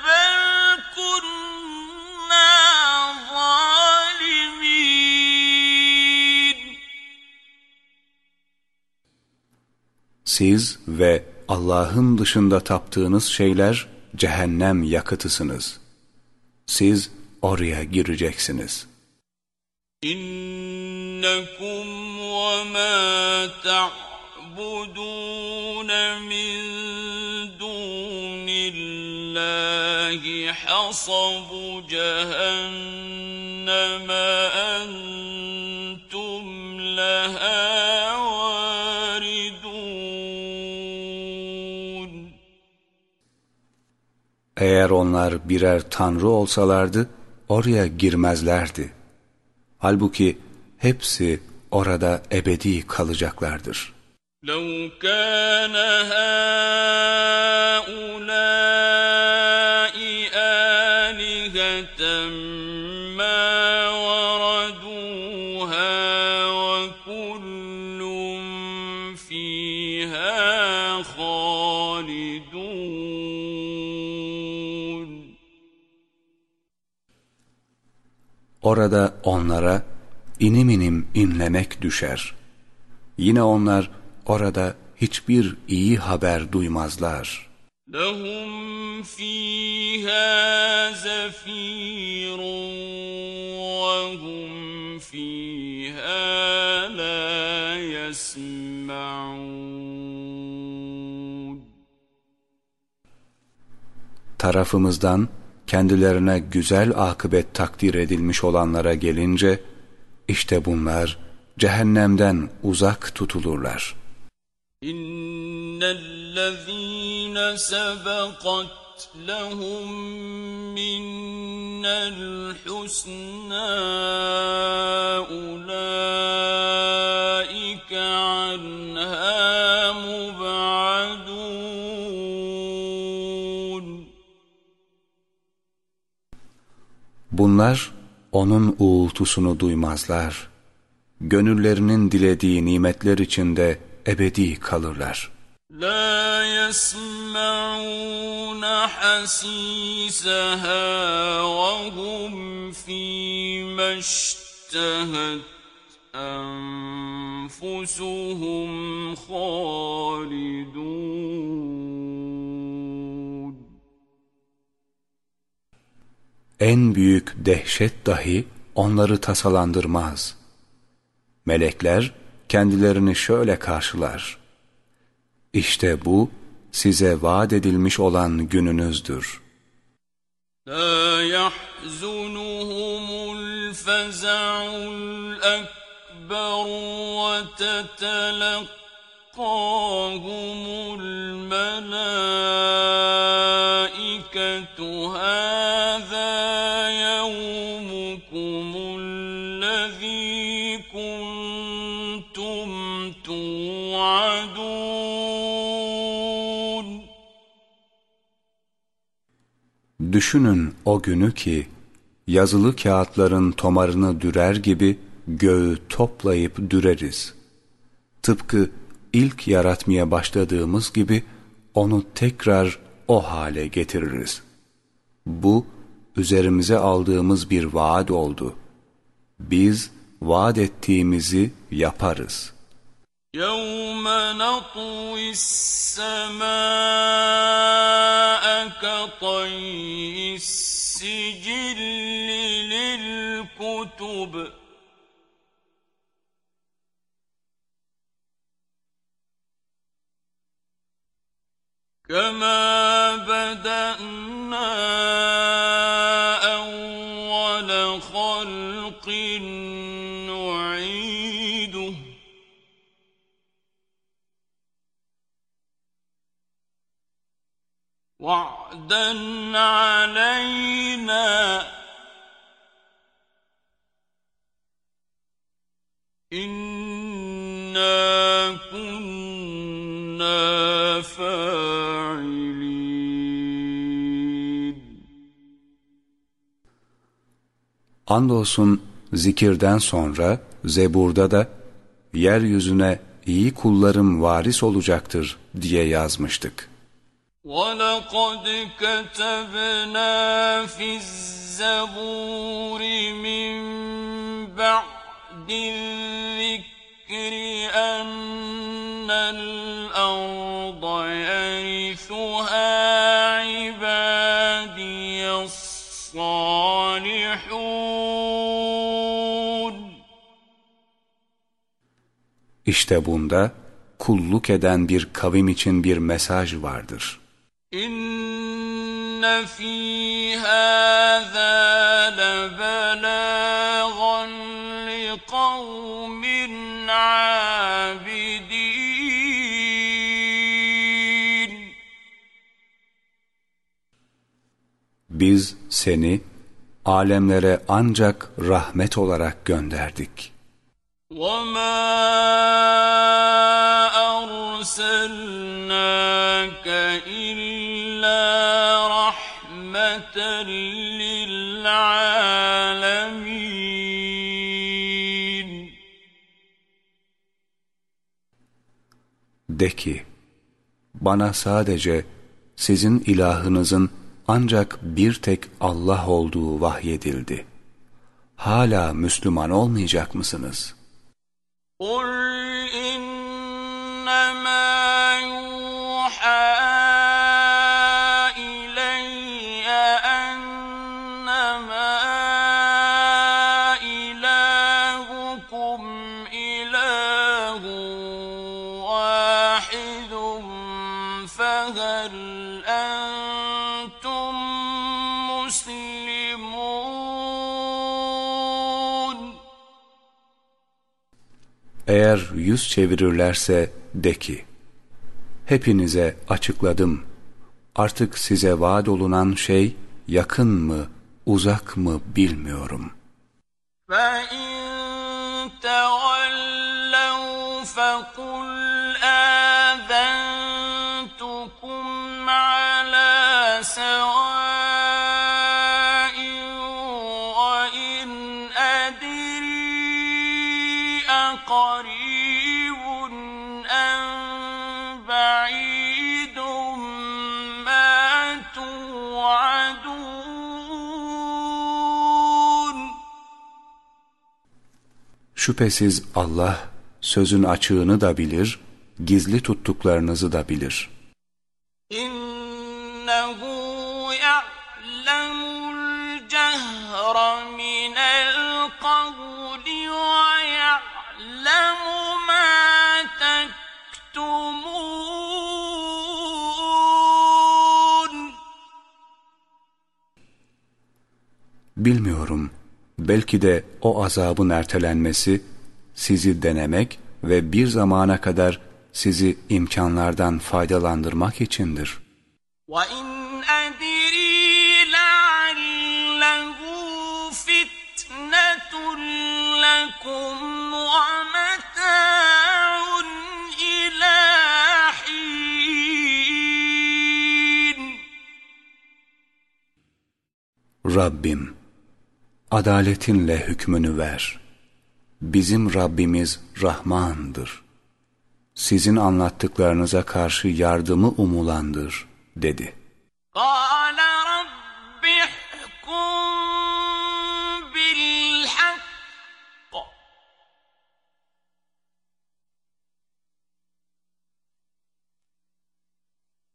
Siz ve Allah'ın dışında taptığınız şeyler cehennem yakıtısınız. Siz oraya gireceksiniz. İnnekum ve ma ta'budun min dunillahi hasabu cehenneme entum laha Eğer onlar birer tanrı olsalardı oraya girmezlerdi. Halbuki hepsi orada ebedi kalacaklardır. لَوْ كَانَ Orada onlara inim inim inlemek düşer. Yine onlar orada hiçbir iyi haber duymazlar. لَهُمْ فِيهَا زَفِيرٌ وَهُمْ فِيهَا لَا يَسْمَعُونَ Tarafımızdan kendilerine güzel akıbet takdir edilmiş olanlara gelince, işte bunlar cehennemden uzak tutulurlar. İnnellezîne sebekat lehum minnel husnâ ulaike anhâ Bunlar onun uğultusunu duymazlar. Gönüllerinin dilediği nimetler içinde ebedi kalırlar. La yesma'un hasisaha ve hum fîme iştehet enfusuhum halidun. En büyük dehşet dahi onları tasalandırmaz. Melekler kendilerini şöyle karşılar. İşte bu size vaat edilmiş olan gününüzdür. La yahzunuhumul feza'ul ekber ve tetelekâhumul melâiketu hâzâ Düşünün o günü ki yazılı kağıtların tomarını dürer gibi göğü toplayıp düreriz. Tıpkı ilk yaratmaya başladığımız gibi onu tekrar o hale getiririz. Bu üzerimize aldığımız bir vaat oldu. Biz vaat ettiğimizi yaparız. يَوْمَ نَطْوِي السَّمَاءَ كَطَيِّ السِّجِلِّ لِلْكُتُبِ كما بدأنا أول خلق وعدا علينا إنا كنا فاعلين Andolsun zikirden sonra Zebur'da da yeryüzüne iyi kullarım varis olacaktır diye yazmıştık. وَلَقَدْ كَتَبْنَا فِي الزَّبُورِ مِنْ بَعْدِ الذِّكْرِ أَنَّ الْأَرْضَ يَرِثُهَا عِبَادِيَ الصَّالِحُونَ İşte bunda kulluk eden bir kavim için bir mesaj vardır. إن في هذا لبلاغا لقوم عابدين Biz seni alemlere ancak rahmet olarak gönderdik. وَمَا أَرْسَلْنَاكَ إِلَّا رَحْمَةً لِلْعَالَمِينَ De ki, bana sadece sizin ilahınızın ancak bir tek Allah olduğu vahyedildi. Hala Müslüman olmayacak mısınız? قُلْ إِنَّمَا يُوحَى yüz çevirirlerse de ki, hepinize açıkladım. Artık size vaat olunan şey yakın mı, uzak mı bilmiyorum. فَإِن تَوَلَّوْا فَقُلْ Şüphesiz Allah sözün açığını da bilir, gizli tuttuklarınızı da bilir. İnnehu ya'lemul cehre minel kavli ve ya'lemu ma. Bilmiyorum belki de o azabın ertelenmesi, sizi denemek ve bir zamana kadar sizi imkanlardan faydalandırmak içindir. وَإِنْ أَدْرِي لَعَلَّهُ فِتْنَةٌ لَكُمْ وَمَتَاعٌ إِلَىٰ حِينٍ Rabbim, adaletinle hükmünü ver. Bizim Rabbimiz Rahmandır. Sizin anlattıklarınıza karşı yardımı umulandır, dedi. قَالَ رَبِّ احْكُم بِالْحَقِّ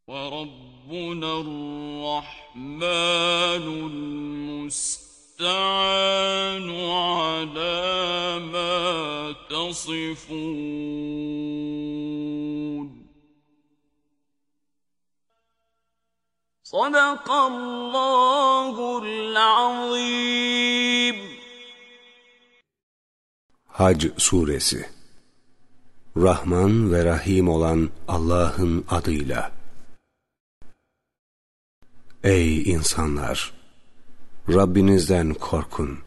وَرَبُّنَا الرَّحْمَٰنُ الْمُسْتَعَانُ عَلَىٰ مَا تَصِفُونَ صدق الله العظيم Hac Suresi Rahman ve Rahim olan Allah'ın adıyla Ey insanlar! Rabbinizden korkun.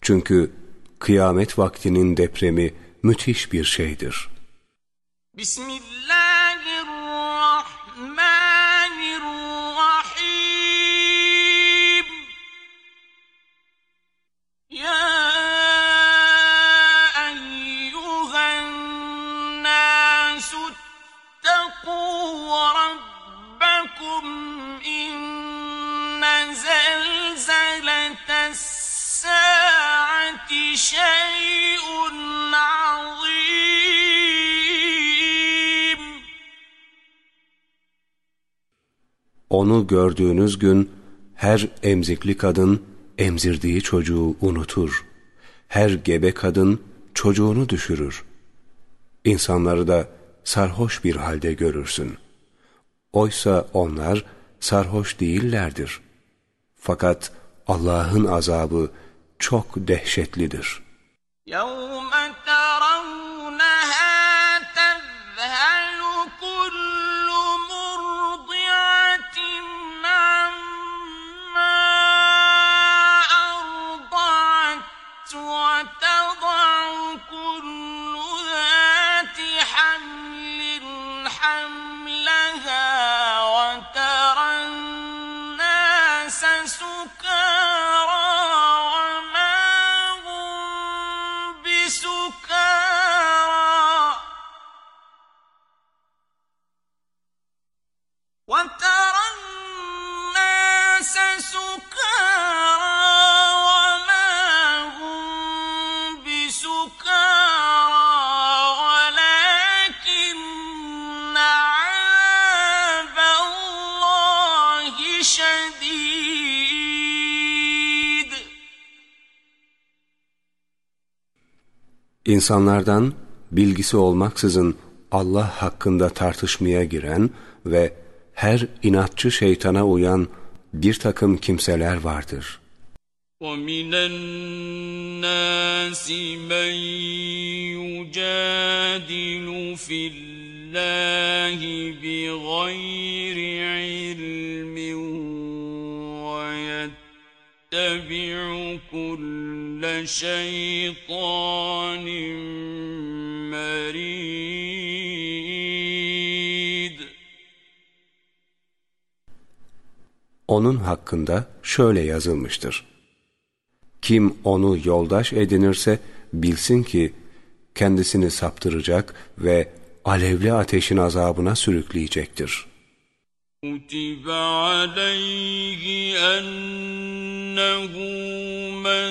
Çünkü kıyamet vaktinin depremi müthiş bir şeydir. Bismillah. شيء عظيم Onu gördüğünüz gün her emzikli kadın emzirdiği çocuğu unutur. Her gebe kadın çocuğunu düşürür. İnsanları da sarhoş bir halde görürsün. Oysa onlar sarhoş değillerdir. Fakat Allah'ın azabı çok dehşetlidir. يوم İnsanlardan bilgisi olmaksızın Allah hakkında tartışmaya giren ve her inatçı şeytana uyan bir takım kimseler vardır. وَمِنَ النَّاسِ مَنْ يُجَادِلُ فِي اللَّهِ بِغَيْرِ عِلْمٍ وَيَتَّبِعُ كُلَّ شَيْطَانٍ مَرِيدٍ Onun hakkında şöyle yazılmıştır. Kim onu yoldaş edinirse bilsin ki kendisini saptıracak ve alevli ateşin azabına sürükleyecektir. كُتِبَ عَلَيْهِ أَنَّهُ مَنْ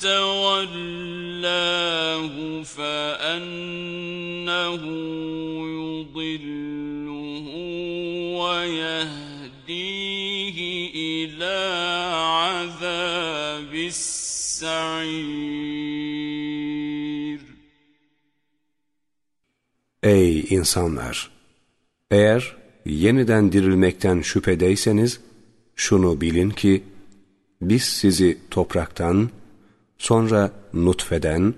تَوَلَّاهُ فَأَنَّهُ يُضِلُّهُ وَيَهْدِيهِ إِلَى عَذَابِ السَّعِيرِ Ey insanlar! Eğer yeniden dirilmekten şüphedeyseniz, şunu bilin ki, biz sizi topraktan, sonra nutfeden,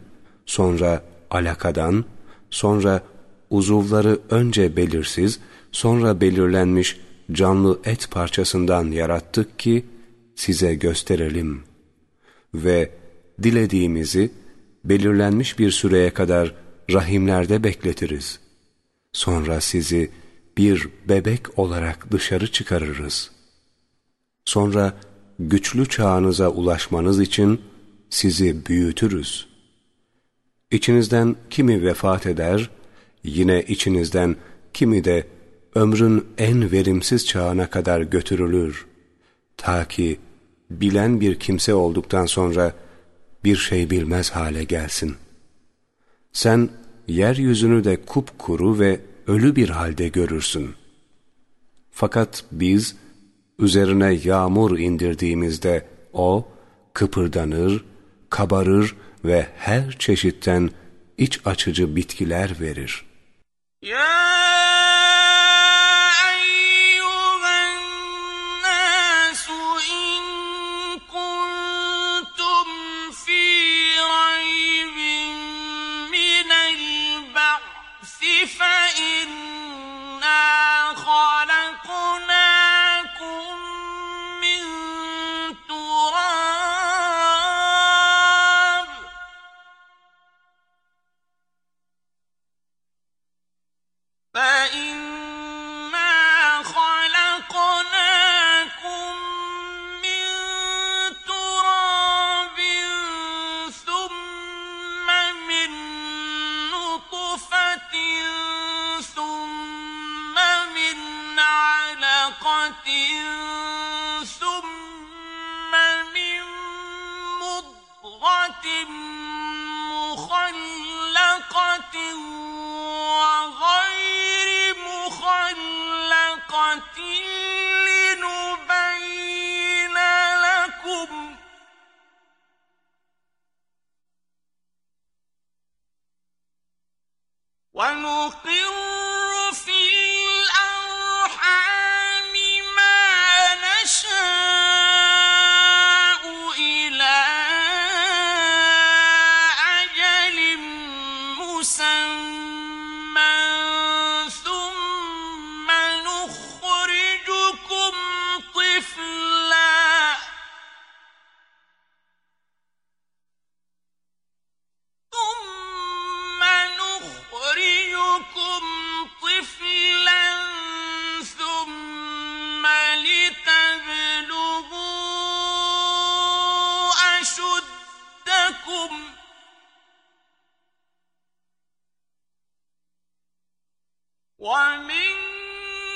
sonra alakadan, sonra uzuvları önce belirsiz, sonra belirlenmiş canlı et parçasından yarattık ki, size gösterelim. Ve dilediğimizi belirlenmiş bir süreye kadar rahimlerde bekletiriz. Sonra sizi bir bebek olarak dışarı çıkarırız. Sonra güçlü çağınıza ulaşmanız için sizi büyütürüz. İçinizden kimi vefat eder, yine içinizden kimi de ömrün en verimsiz çağına kadar götürülür. Ta ki bilen bir kimse olduktan sonra bir şey bilmez hale gelsin. Sen yeryüzünü de kupkuru ve ölü bir halde görürsün. Fakat biz üzerine yağmur indirdiğimizde o kıpırdanır, kabarır ve her çeşitten iç açıcı bitkiler verir. يا ونقر في أشدكم ومنكم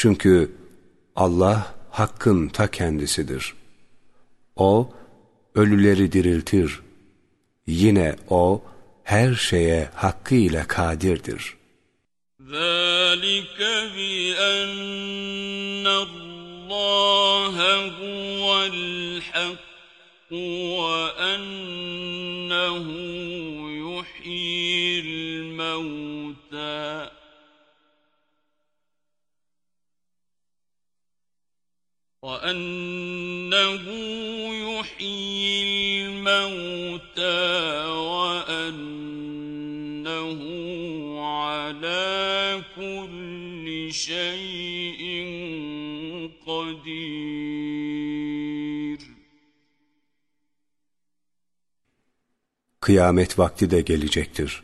Çünkü Allah hakkın ta kendisidir. O, ölüleri diriltir. Yine O, her şeye hakkıyla kadirdir. ذلك بأن الله هو الحق وأنه وأنه يحيي الموتى وأنه على كل شيء قدير Kıyamet vakti de gelecektir.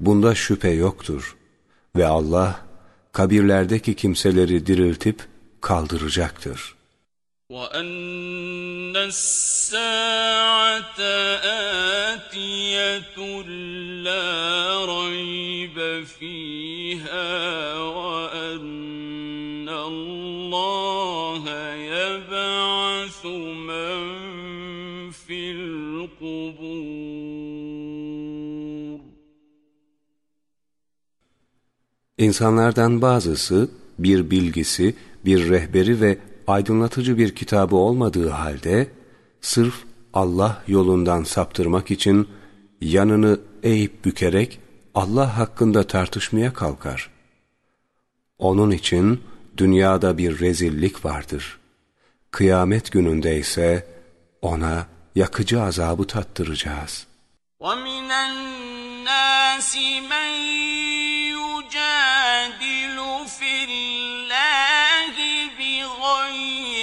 Bunda şüphe yoktur. Ve Allah, kabirlerdeki kimseleri diriltip kaldıracaktır. وأن الساعة آتية لا ريب فيها وأن الله يبعث من في القبور. İnsanlardan bazısı bir bilgisi, bir rehberi ve aydınlatıcı bir kitabı olmadığı halde sırf Allah yolundan saptırmak için yanını eğip bükerek Allah hakkında tartışmaya kalkar. Onun için dünyada bir rezillik vardır. Kıyamet gününde ise ona yakıcı azabı tattıracağız. ومن الناس من يجادل في الله بغير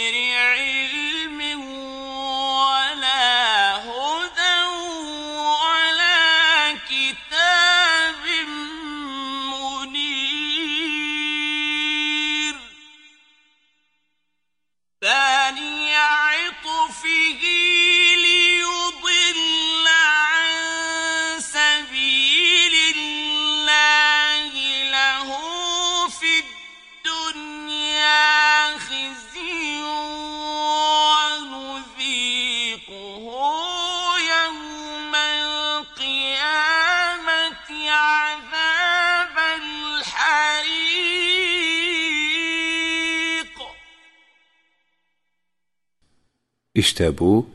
İşte bu,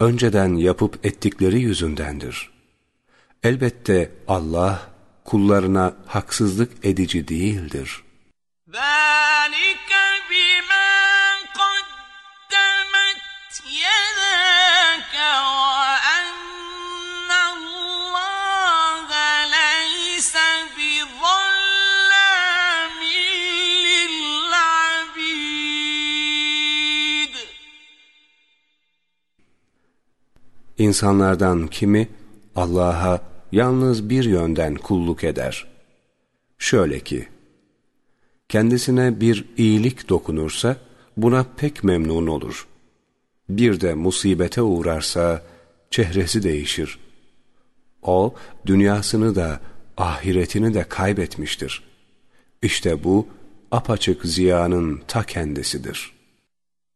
önceden yapıp ettikleri yüzündendir. Elbette Allah, kullarına haksızlık edici değildir. ذلك بما قدمت يداك وأن İnsanlardan kimi Allah'a yalnız bir yönden kulluk eder. Şöyle ki, kendisine bir iyilik dokunursa buna pek memnun olur. Bir de musibete uğrarsa çehresi değişir. O dünyasını da ahiretini de kaybetmiştir. İşte bu apaçık ziyanın ta kendisidir.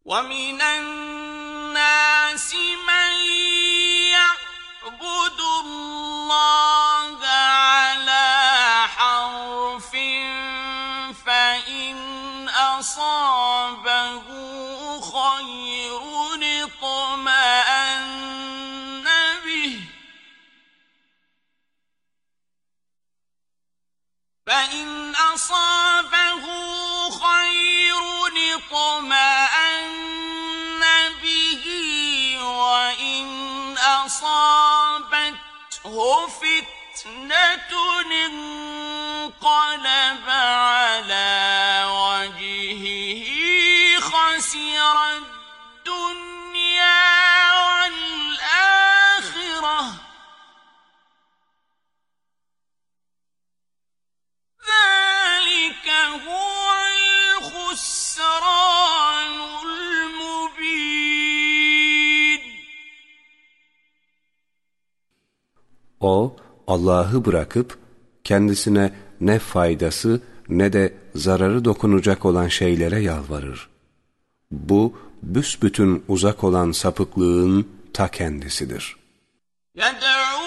ومن الناس يعبدوا الله على حرف فإن أصابه خير اطمأن به. فإن أصابه خير اطمأن أصابته فتنة انقلب على وجهه خسر الدنيا والآخرة. ذلك هو الخسران. O, Allah'ı bırakıp kendisine ne faydası ne de zararı dokunacak olan şeylere yalvarır. Bu, büsbütün uzak olan sapıklığın ta kendisidir. يدعو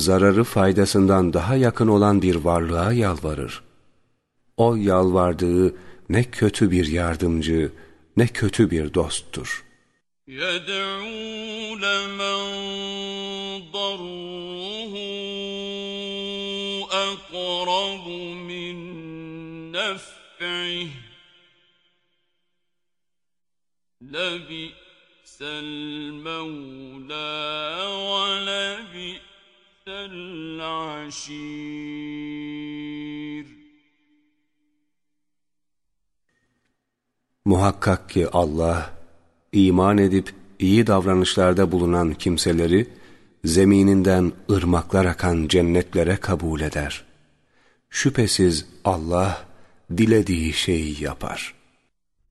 zararı faydasından daha yakın olan bir varlığa yalvarır. O yalvardığı ne kötü bir yardımcı, ne kötü bir dosttur. يَدْعُو لَمَنْ ضَرُّهُ أَقْرَبُ مِنْ نَفْعِهِ لَبِئْسَ الْمَوْلَى وَلَبِئْسَ Muhakkak ki Allah, iman edip iyi davranışlarda bulunan kimseleri, zemininden ırmaklar akan cennetlere kabul eder. Şüphesiz Allah, dilediği şeyi yapar.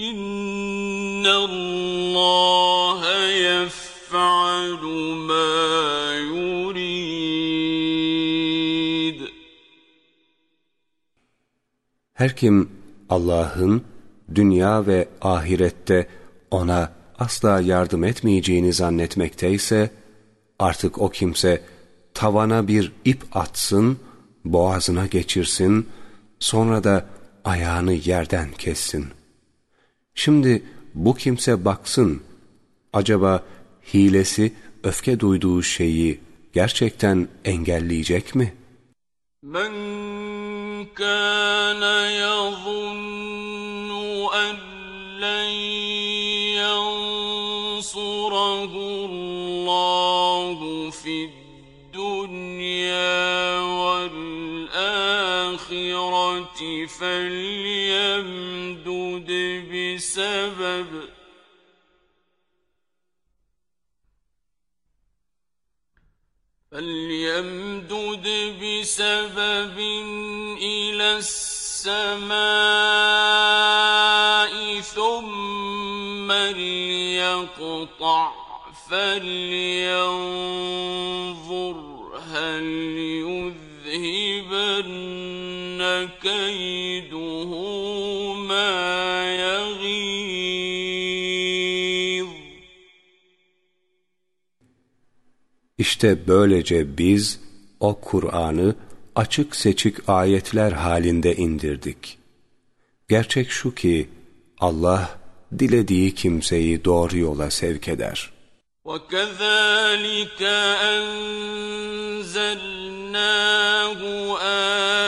إن الله يفعل ما Her kim Allah'ın dünya ve ahirette ona asla yardım etmeyeceğini zannetmekteyse, artık o kimse tavana bir ip atsın, boğazına geçirsin, sonra da ayağını yerden kessin. Şimdi bu kimse baksın, acaba hilesi öfke duyduğu şeyi gerçekten engelleyecek mi? Men kana yazunnu en len yansurahullahu fid dunya vel ahireti fel بسبب فليمدد بسبب إلى السماء ثم ليقطع فلينظر هل يذهبن كيده İşte böylece biz o Kur'an'ı açık seçik ayetler halinde indirdik. Gerçek şu ki Allah dilediği kimseyi doğru yola sevk eder. وَكَذَٰلِكَ أَنزَلْنَاهُ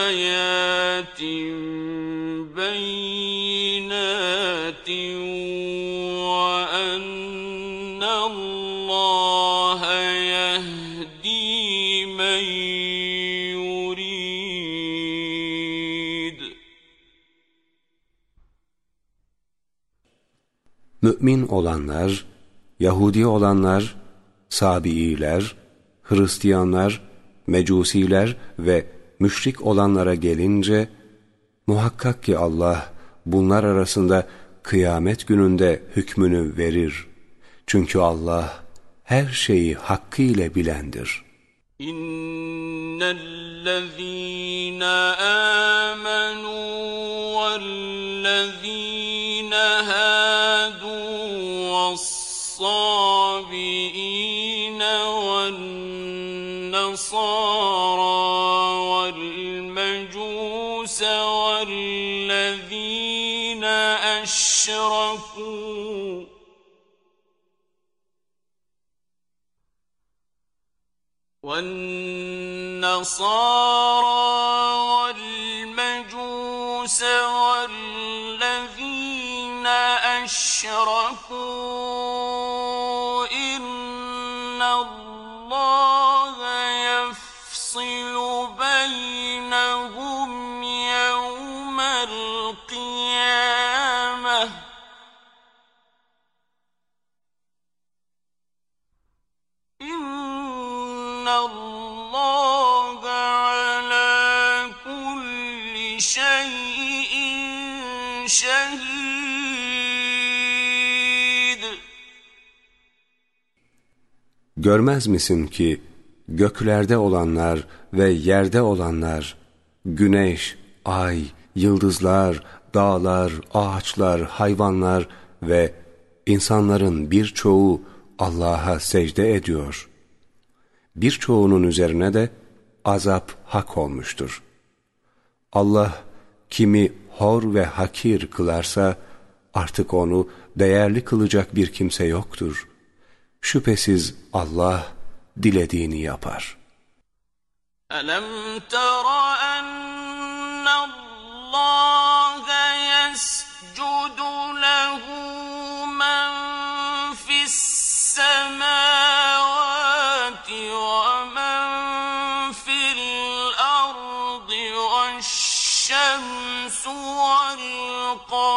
آيَاتٍ بَيِّنَاتٍ Mümin olanlar, Yahudi olanlar, Sabiiler, Hristiyanlar, Mecusiler ve müşrik olanlara gelince, muhakkak ki Allah bunlar arasında kıyamet gününde hükmünü verir. Çünkü Allah her şeyi hakkıyla bilendir. İnnellezîne âmenû vellezîne hâdû vennasârâ والمجوس والذين أشركوا. والنصارى والمجوس والذين أشركوا Görmez misin ki göklerde olanlar ve yerde olanlar, güneş, ay, yıldızlar, dağlar, ağaçlar, hayvanlar ve insanların birçoğu Allah'a secde ediyor. Birçoğunun üzerine de azap hak olmuştur. Allah kimi hor ve hakir kılarsa artık onu değerli kılacak bir kimse yoktur. Şüphesiz Allah dilediğini yapar. ألم تر أن الله يسجد له من في السماوات ومن في الأرض والشمس والقمر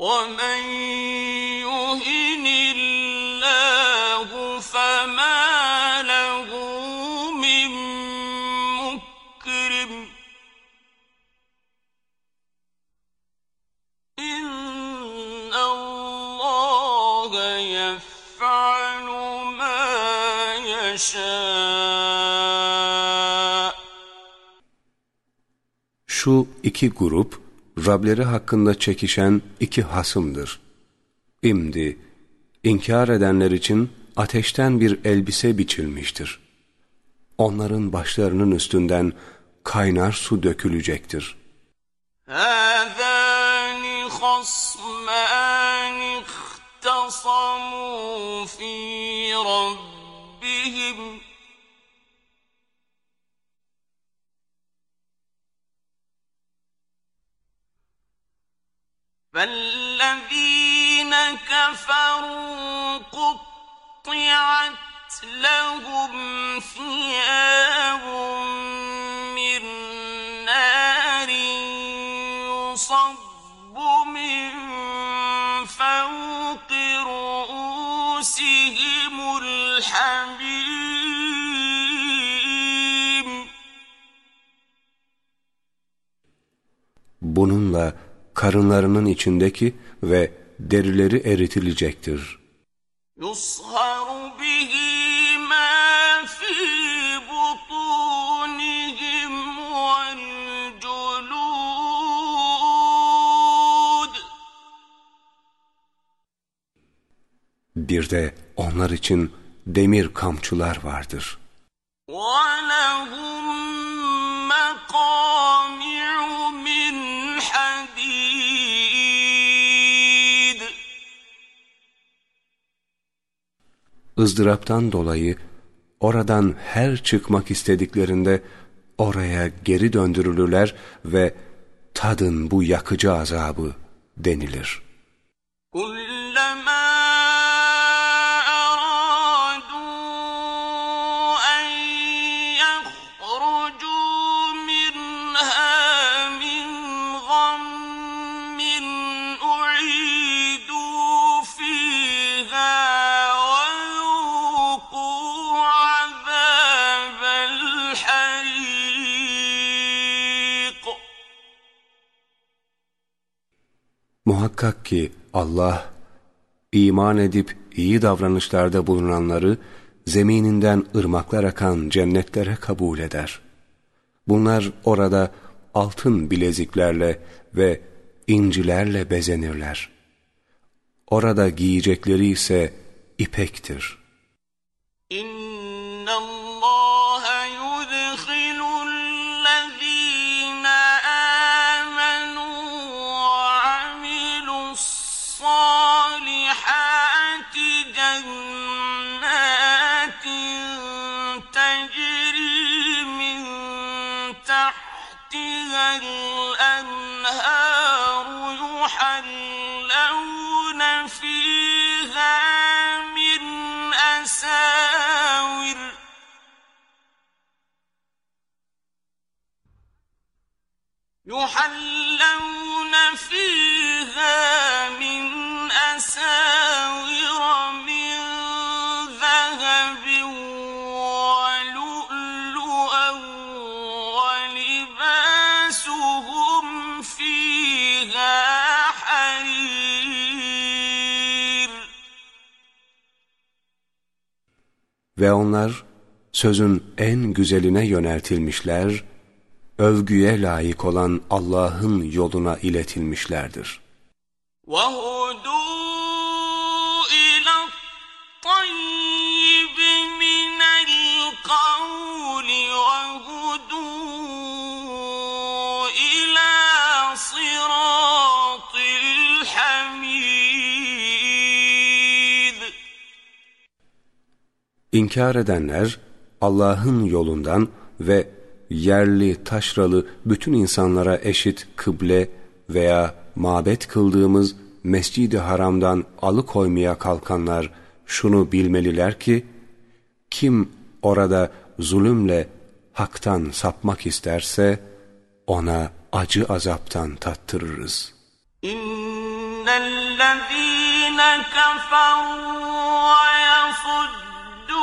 ومن يهن الله فما له من مكرم إن الله يفعل ما يشاء Şu iki grup Rableri hakkında çekişen iki hasımdır. İmdi, inkar edenler için ateşten bir elbise biçilmiştir. Onların başlarının üstünden kaynar su dökülecektir. هذان خصمان اختصموا في ربهم فالذين كفروا قطعت لهم ثياب من نار يصب من فوق رؤوسهم الحميم. Bununla karınlarının içindeki ve derileri eritilecektir. Bir de onlar için demir kamçılar vardır. وَلَهُمْ ızdıraptan dolayı oradan her çıkmak istediklerinde oraya geri döndürülürler ve tadın bu yakıcı azabı denilir. Kullu Muhakkak ki Allah, iman edip iyi davranışlarda bulunanları zemininden ırmaklar akan cennetlere kabul eder. Bunlar orada altın bileziklerle ve incilerle bezenirler. Orada giyecekleri ise ipektir. إِنَّ يحلون فيها من أساور من ذهب ولؤلؤا ولباسهم فيها حرير Ve onlar sözün en güzeline yöneltilmişler, övgüye layık olan Allah'ın yoluna iletilmişlerdir. İnkar edenler Allah'ın yolundan ve yerli, taşralı bütün insanlara eşit kıble veya mabet kıldığımız mescidi haramdan alıkoymaya kalkanlar şunu bilmeliler ki, kim orada zulümle haktan sapmak isterse ona acı azaptan tattırırız. İnnellezîne keferû ve yasuddûne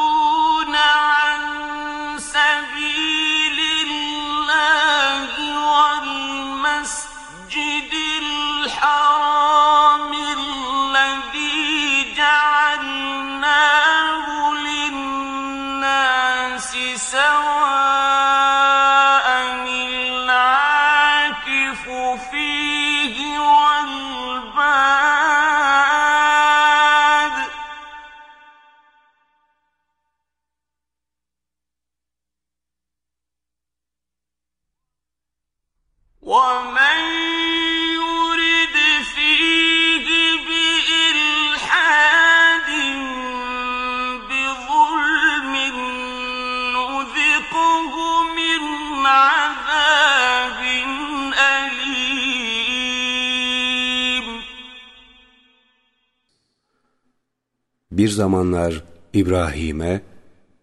Bir zamanlar İbrahim'e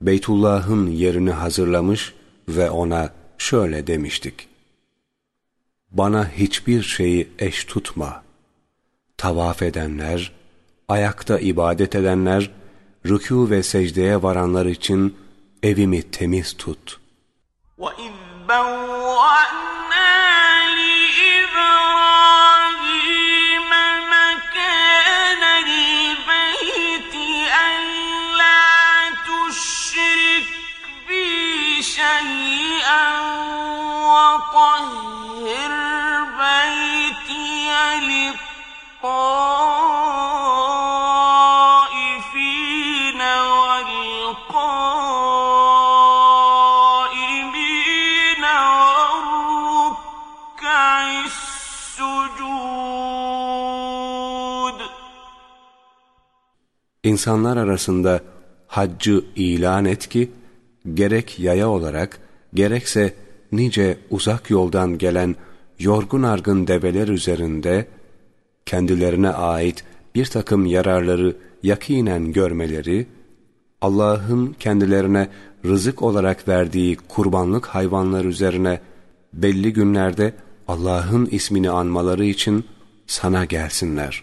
Beytullah'ın yerini hazırlamış ve ona şöyle demiştik. Bana hiçbir şeyi eş tutma. Tavaf edenler, ayakta ibadet edenler, rükû ve secdeye varanlar için evimi temiz tut. وإذ بوأنا insanlar arasında haccı ilan et ki, gerek yaya olarak, gerekse nice uzak yoldan gelen yorgun argın develer üzerinde, kendilerine ait bir takım yararları yakinen görmeleri, Allah'ın kendilerine rızık olarak verdiği kurbanlık hayvanlar üzerine belli günlerde Allah'ın ismini anmaları için sana gelsinler.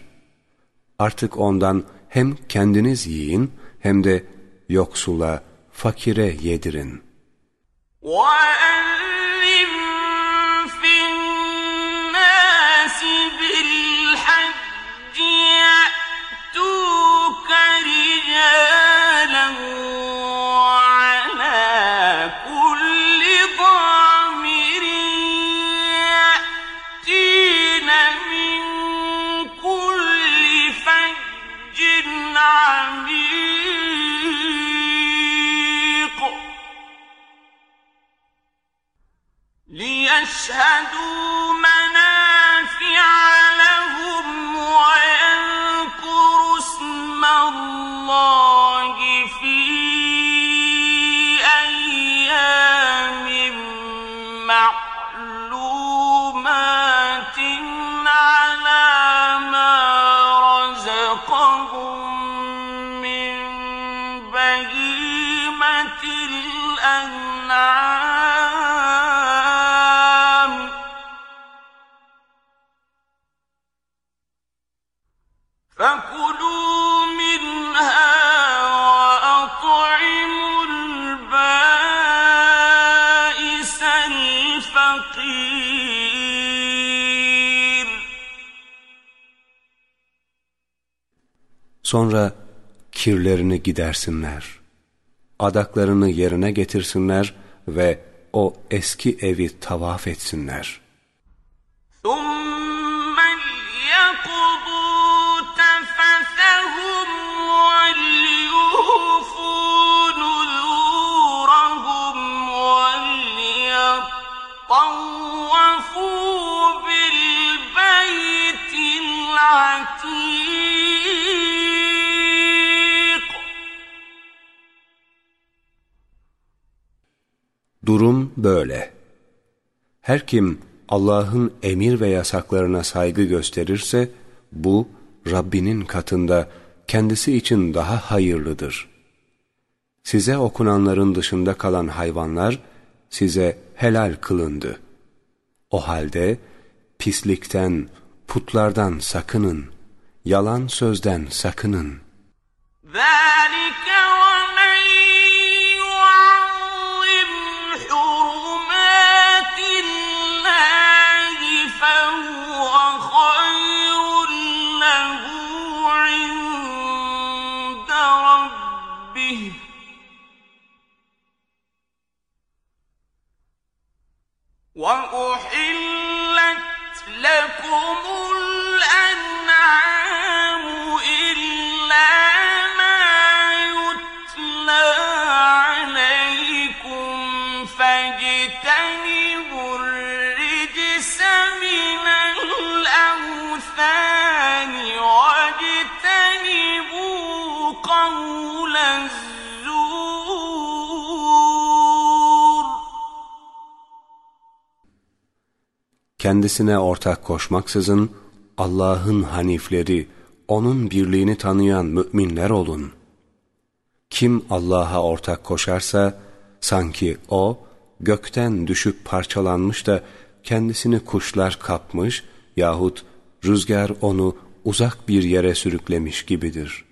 Artık ondan hem kendiniz yiyin hem de yoksula, fakire yedirin. وَأَذِّنْ فِي النَّاسِ بِالْحَجِّ يَأْتُوكَ رِجَالًا يشهدون Sonra kirlerini gidersinler. Adaklarını yerine getirsinler ve o eski evi tavaf etsinler. ثُمَّ Durum böyle. Her kim Allah'ın emir ve yasaklarına saygı gösterirse, bu Rabbinin katında kendisi için daha hayırlıdır. Size okunanların dışında kalan hayvanlar size helal kılındı. O halde pislikten, putlardan sakının, yalan sözden sakının. ذلك ومن وأحلت لكم Kendisine ortak koşmaksızın Allah'ın hanifleri, O'nun birliğini tanıyan müminler olun. Kim Allah'a ortak koşarsa, sanki O, gökten düşüp parçalanmış da kendisini kuşlar kapmış yahut rüzgar onu uzak bir yere sürüklemiş gibidir.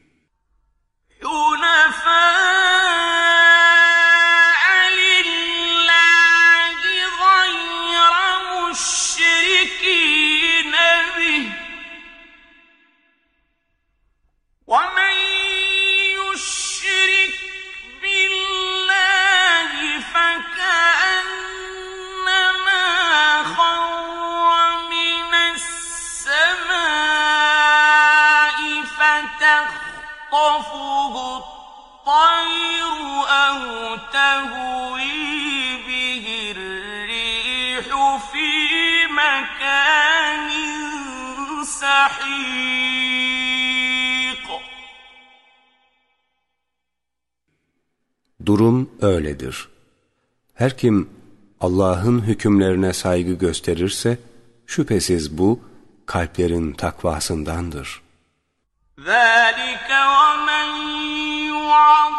Durum öyledir. Her kim Allah'ın hükümlerine saygı gösterirse, şüphesiz bu kalplerin takvasındandır. ذَٰلِكَ وَمَنْ يُعَظِّمْ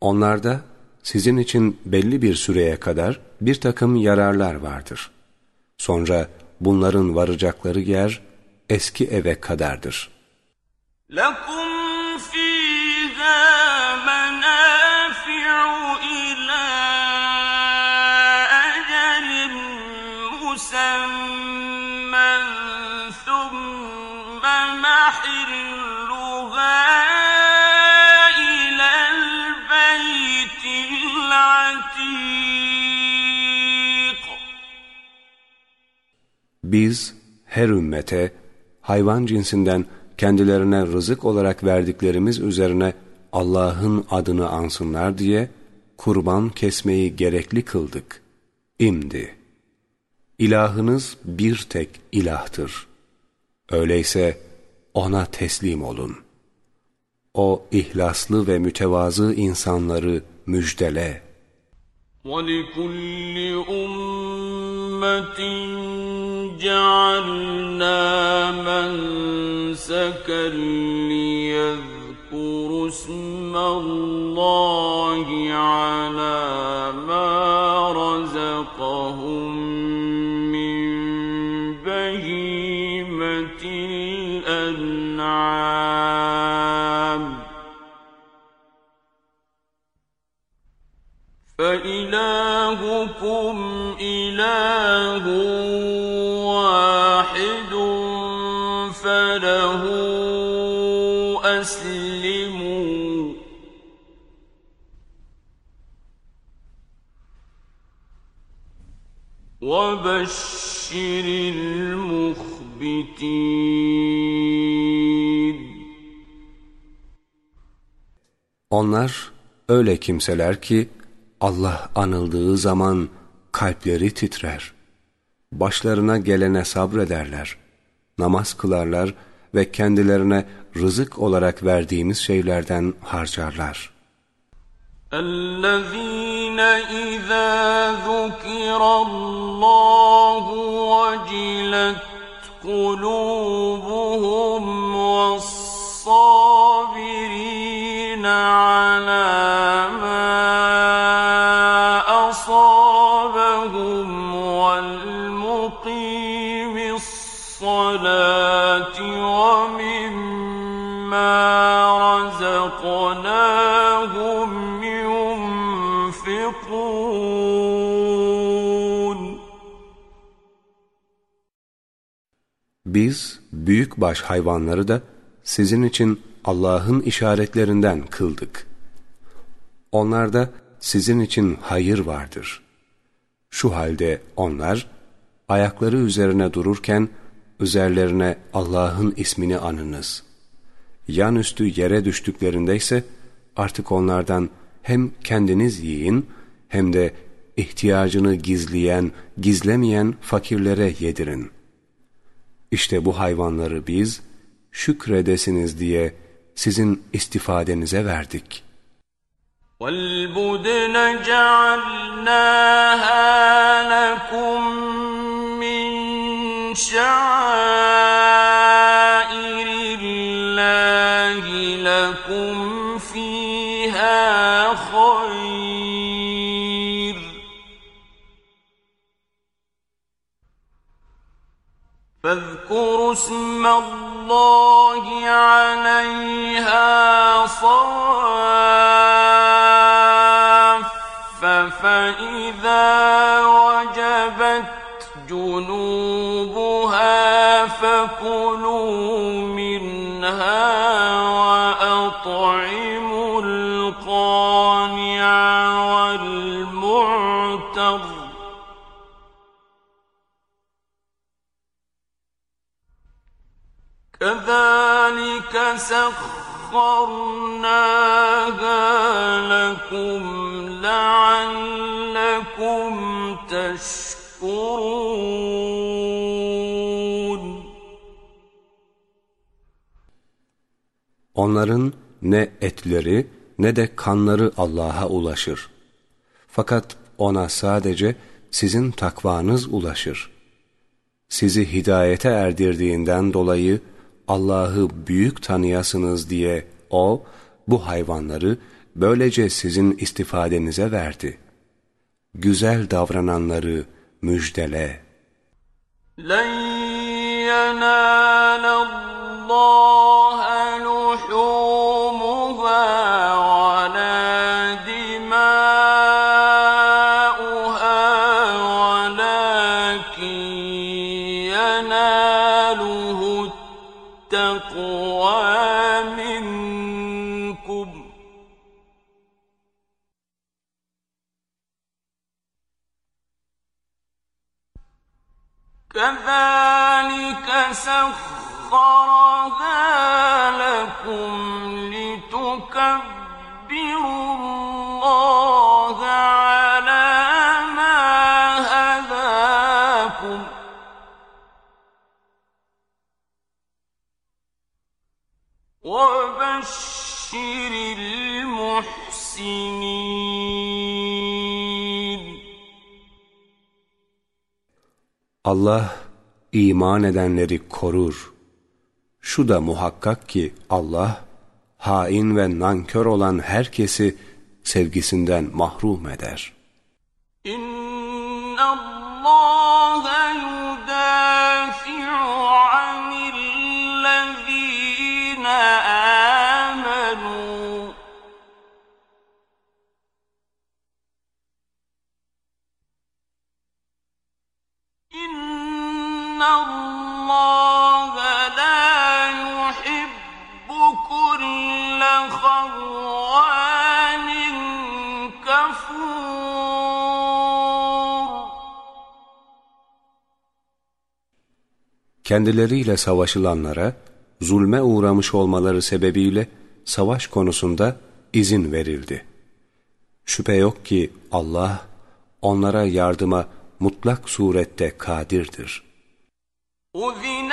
Onlarda sizin için belli bir süreye kadar bir takım yararlar vardır. Sonra bunların varacakları yer eski eve kadardır. لَكُمْ Biz her ümmete hayvan cinsinden kendilerine rızık olarak verdiklerimiz üzerine Allah'ın adını ansınlar diye kurban kesmeyi gerekli kıldık. İmdi. İlahınız bir tek ilahtır. Öyleyse ona teslim olun. O ihlaslı ve mütevazı insanları müjdele. وَلِكُلِّ أُمَّةٍ جَعَلْنَا مَنسَكًا لِيَذْكُرُوا اسْمَ اللَّهِ عَلَى مَا فإلهكم إله واحد فله أسلموا وبشر المخبتين Onlar öyle kimseler ki Allah anıldığı zaman kalpleri titrer. Başlarına gelene sabrederler. Namaz kılarlar ve kendilerine rızık olarak verdiğimiz şeylerden harcarlar. الذين إذا ذكر الله وجلت قلوبهم والصابرين على Biz büyükbaş hayvanları da sizin için Allah'ın işaretlerinden kıldık. Onlarda sizin için hayır vardır. Şu halde onlar ayakları üzerine dururken üzerlerine Allah'ın ismini anınız. Yan üstü yere düştüklerinde ise artık onlardan hem kendiniz yiyin hem de ihtiyacını gizleyen, gizlemeyen fakirlere yedirin. İşte bu hayvanları biz şükredesiniz diye sizin istifadenize verdik. والبدن جعلناها لكم من شعائر الله لكم فاذكروا اسم الله عليها صواف فإذا وجبت جنوبها فكلوا كذلك سخرنا لكم لعلكم تشكرون Onların ne etleri ne de kanları Allah'a ulaşır. Fakat ona sadece sizin takvanız ulaşır. Sizi hidayete erdirdiğinden dolayı Allah'ı büyük tanıyasınız diye O, bu hayvanları böylece sizin istifadenize verdi. Güzel davrananları müjdele. لَنْ يَنَالَ اللّٰهَ Allah iman edenleri korur. Şu da muhakkak ki Allah, hain ve nankör olan herkesi sevgisinden mahrum eder. İnna Allah kendileriyle savaşılanlara zulme uğramış olmaları sebebiyle savaş konusunda izin verildi. Şüphe yok ki Allah onlara yardıma mutlak surette kadirdir. اُذِنَ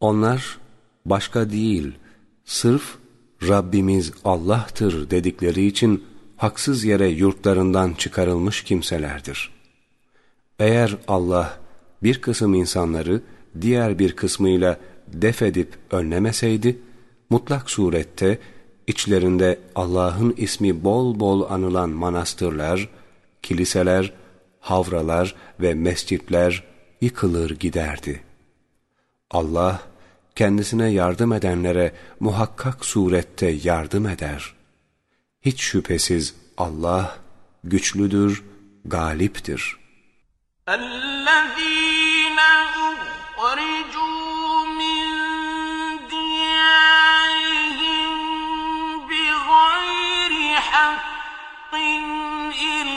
Onlar başka değil, sırf Rabbimiz Allah'tır dedikleri için haksız yere yurtlarından çıkarılmış kimselerdir. Eğer Allah bir kısım insanları diğer bir kısmıyla def edip önlemeseydi, mutlak surette içlerinde Allah'ın ismi bol bol anılan manastırlar, kiliseler, havralar ve mescitler yıkılır giderdi. Allah, kendisine yardım edenlere muhakkak surette yardım eder. Hiç şüphesiz Allah güçlüdür, galiptir. اَلَّذ۪ينَ اُخْرِجُوا مِنْ دِيَارِهِمْ بِغَيْرِ حَقٍّ ولولا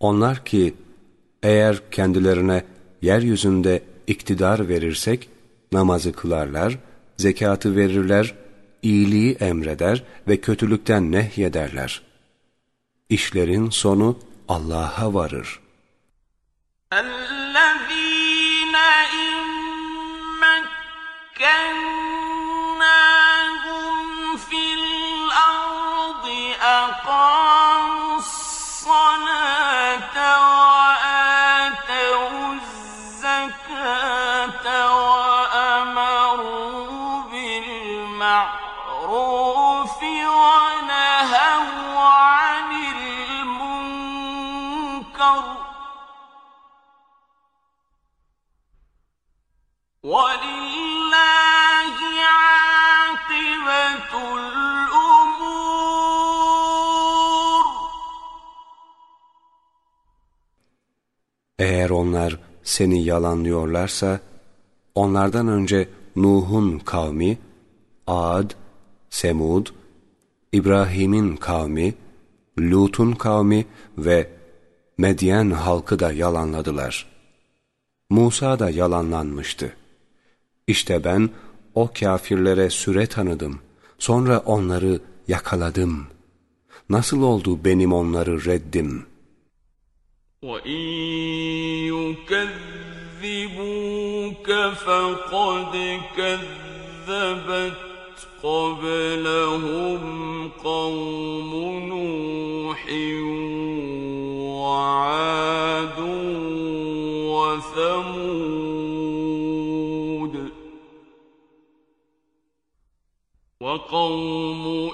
Onlar ki eğer kendilerine yeryüzünde iktidar verirsek namazı kılarlar, zekatı verirler, iyiliği emreder ve kötülükten nehyederler. İşlerin sonu Allah'a varır.'' الذين إن مكناهم Eğer onlar seni yalanlıyorlarsa, onlardan önce Nuh'un kavmi, Ad, Semud, İbrahim'in kavmi, Lut'un kavmi ve Medyen halkı da yalanladılar. Musa da yalanlanmıştı. İşte ben o kafirlere süre tanıdım. Sonra onları yakaladım. Nasıl oldu benim onları reddim? وإن يكذبوك فقد كذبت قبلهم قوم نوح وعاد وثمود وقوم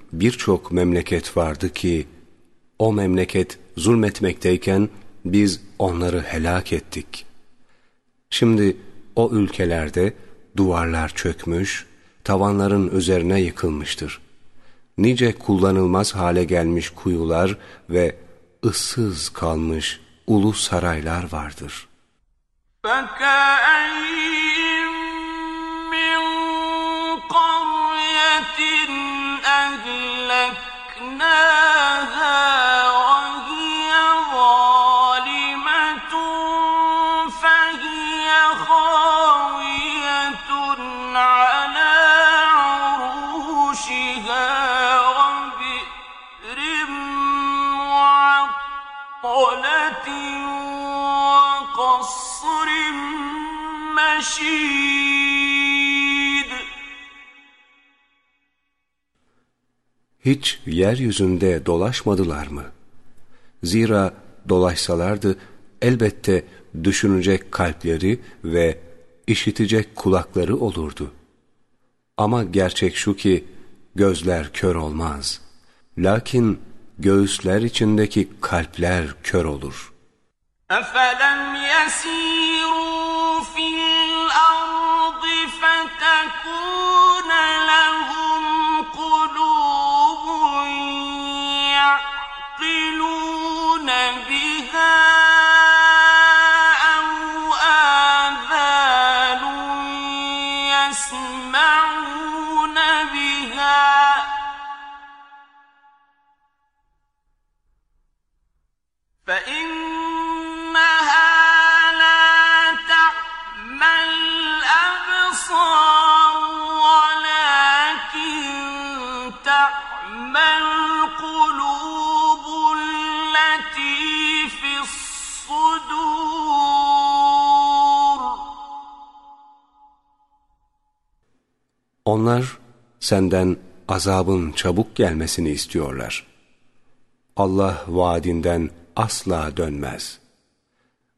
birçok memleket vardı ki, o memleket zulmetmekteyken biz onları helak ettik. Şimdi o ülkelerde duvarlar çökmüş, tavanların üzerine yıkılmıştır. Nice kullanılmaz hale gelmiş kuyular ve ıssız kalmış ulu saraylar vardır. فكأين فجعلناها Hiç yeryüzünde dolaşmadılar mı? Zira dolaşsalardı elbette düşünecek kalpleri ve işitecek kulakları olurdu. Ama gerçek şu ki gözler kör olmaz. Lakin göğüsler içindeki kalpler kör olur. أفلم يسيروا في الأرض فتكون Onlar senden azabın çabuk gelmesini istiyorlar. Allah vaadinden asla dönmez.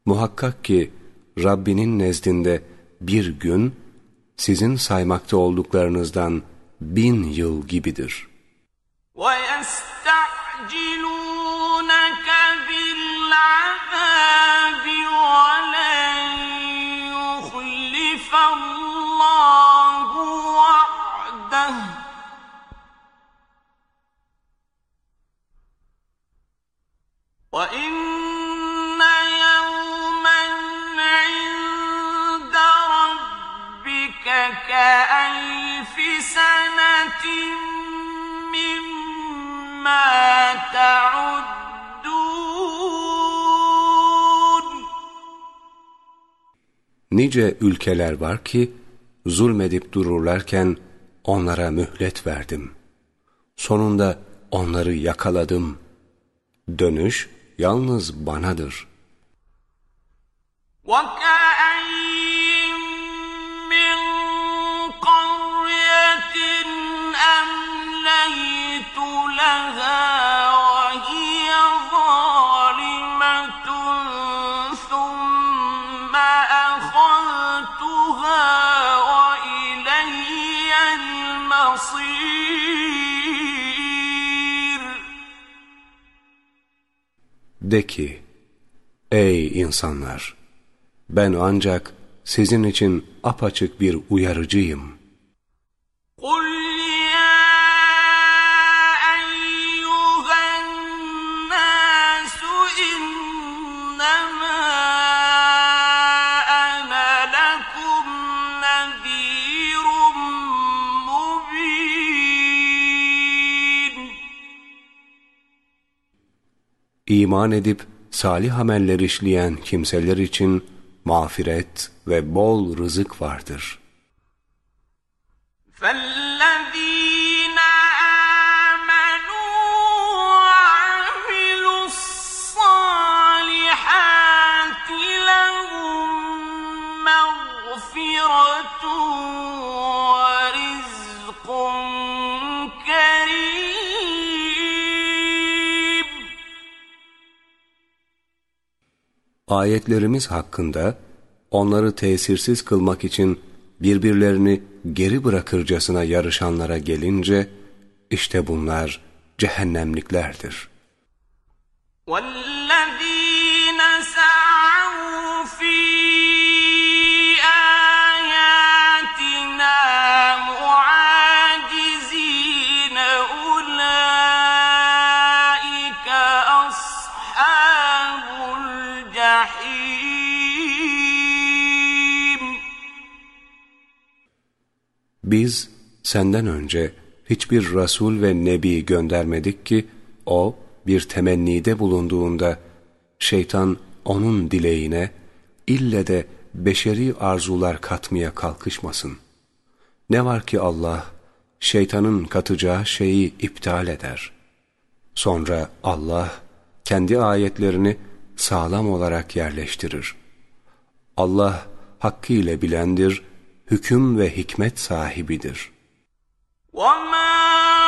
Muhakkak ki Rabbinin nezdinde bir gün sizin saymakta olduklarınızdan bin yıl gibidir. وَيَسْتَعْجِلُونَكَ Nice ülkeler var ki zulmedip dururlarken onlara mühlet verdim. Sonunda onları yakaladım. Dönüş yalnız banadır. وَكَأَيِّ De ki, ey insanlar! Ben ancak sizin için apaçık bir uyarıcıyım. İman edip salih ameller işleyen kimseler için mağfiret ve bol rızık vardır. Ayetlerimiz hakkında onları tesirsiz kılmak için birbirlerini geri bırakırcasına yarışanlara gelince işte bunlar cehennemliklerdir. وَالَّذ۪ينَ Biz senden önce hiçbir Resul ve Nebi göndermedik ki o bir temennide bulunduğunda şeytan onun dileğine ille de beşeri arzular katmaya kalkışmasın. Ne var ki Allah şeytanın katacağı şeyi iptal eder. Sonra Allah kendi ayetlerini sağlam olarak yerleştirir. Allah hakkıyla bilendir, hüküm ve hikmet sahibidir. وَمَا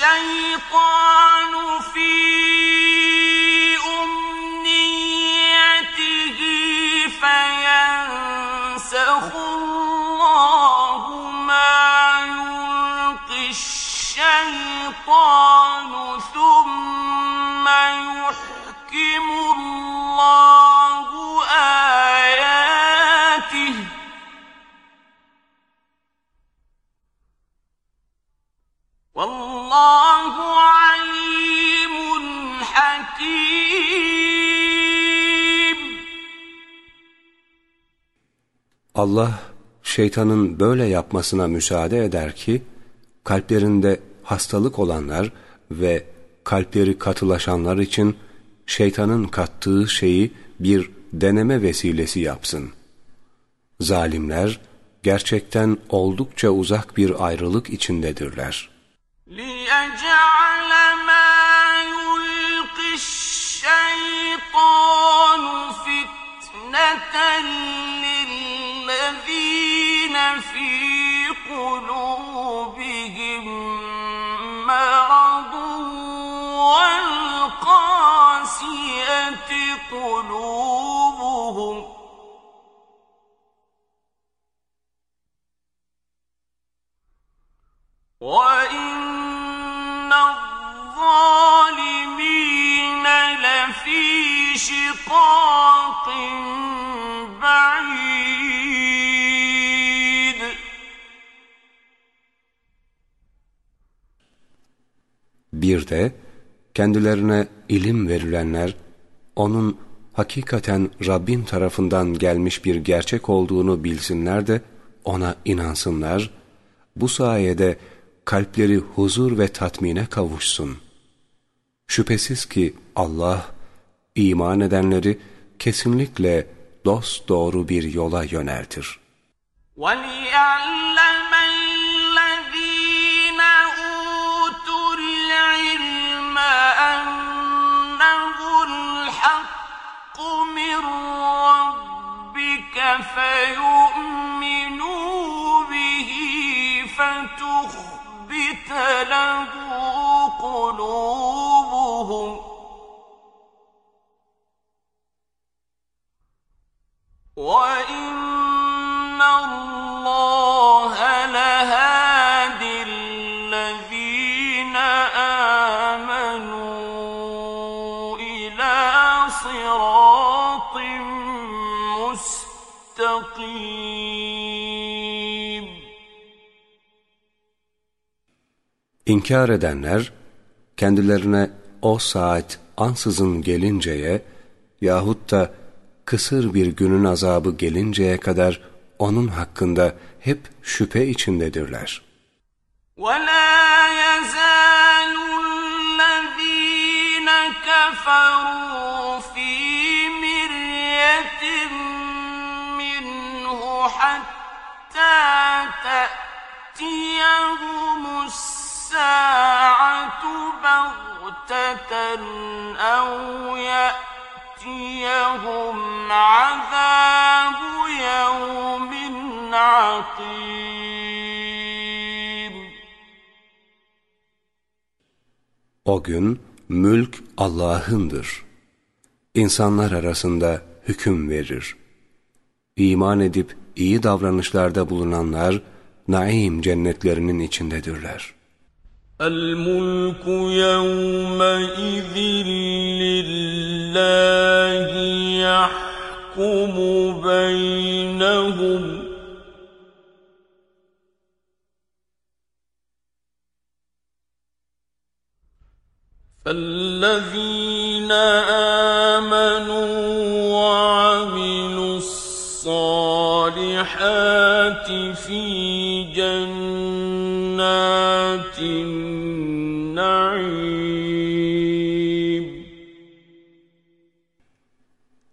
الشيطان Vallahu alimun. Allah şeytanın böyle yapmasına müsaade eder ki kalplerinde hastalık olanlar ve kalpleri katılaşanlar için şeytanın kattığı şeyi bir deneme vesilesi yapsın. Zalimler gerçekten oldukça uzak bir ayrılık içindedirler. لِيَجْعَلَ مَا يُلْقِي الشَّيْطَانُ فِتْنَةً لِلَّذِينَ فِي قُلُوبِهِم مَّرَضٌ وَالْقَاسِيَةِ قُلُوبُهُمْ ۗ وَإِنَّ الظَّالِمِينَ لَفِي شِقَاقٍ بَعِيدٍ Bir de kendilerine ilim verilenler, onun hakikaten Rabbin tarafından gelmiş bir gerçek olduğunu bilsinler de ona inansınlar, bu sayede kalpleri huzur ve tatmine kavuşsun. Şüphesiz ki Allah, iman edenleri kesinlikle dost doğru bir yola yöneltir. وَلِيَعْلَمَ الَّذِينَ أُوتُوا الْعِلْمَ أَنَّهُ الْحَقُّ مِنْ رَبِّكَ فَيُؤْمِنُوا لَهُ قُلُوبُهُمْ ۗ وَإِنَّ اللَّهَ İnkar edenler, kendilerine o saat ansızın gelinceye yahut da kısır bir günün azabı gelinceye kadar onun hakkında hep şüphe içindedirler. وَلَا يَزَالُ الَّذِينَ كَفَرُوا فِي مِرْيَةٍ مِّنْهُ حَتَّىٰ تَأْتِيَهُمُ السَّاعَةُ بَغْتَةً أَوْ يَأْتِيَهُمْ عَذَابُ يَوْمٍ عَقِيمٍ O gün mülk Allah'ındır. İnsanlar arasında hüküm verir. İman edip iyi davranışlarda bulunanlar naim cennetlerinin içindedirler. الملك يومئذ لله يحكم بينهم. فالذين آمنوا وعملوا الصالحات في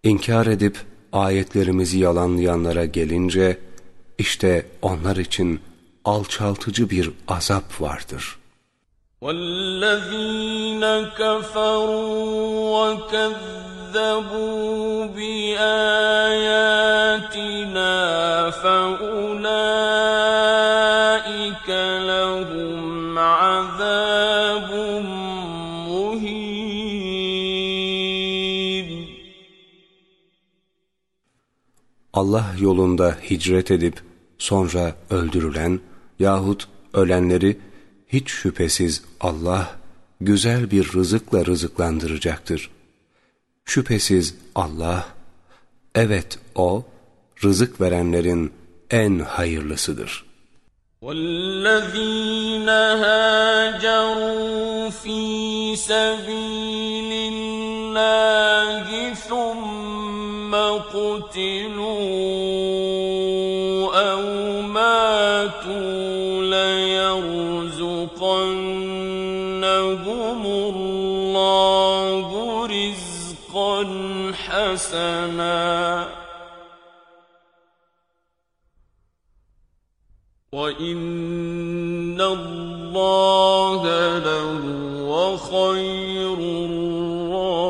İnkar edip ayetlerimizi yalanlayanlara gelince işte onlar için alçaltıcı bir azap vardır. والذين كفروا وكذبوا بآياتنا فأولئك Allah yolunda hicret edip sonra öldürülen yahut ölenleri hiç şüphesiz Allah güzel bir rızıkla rızıklandıracaktır. Şüphesiz Allah, evet O, rızık verenlerin en hayırlısıdır. والذين هاجروا في سبيل الله ثم قتلوا حَسَنًا وَإِنَّ اللَّهَ لَهُوَ خَيْرُ الرَّازِقِينَ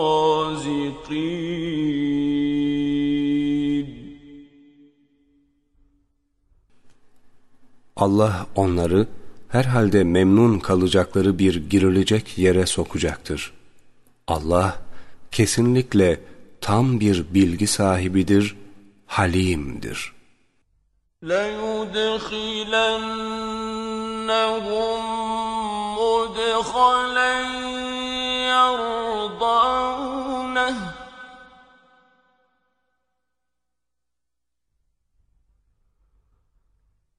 Allah onları herhalde memnun kalacakları bir girilecek yere sokacaktır. Allah kesinlikle tam bir bilgi sahibidir, halimdir. لَيُدْخِلَنَّهُمْ مُدْخَلًا يَرْضَوْنَهُ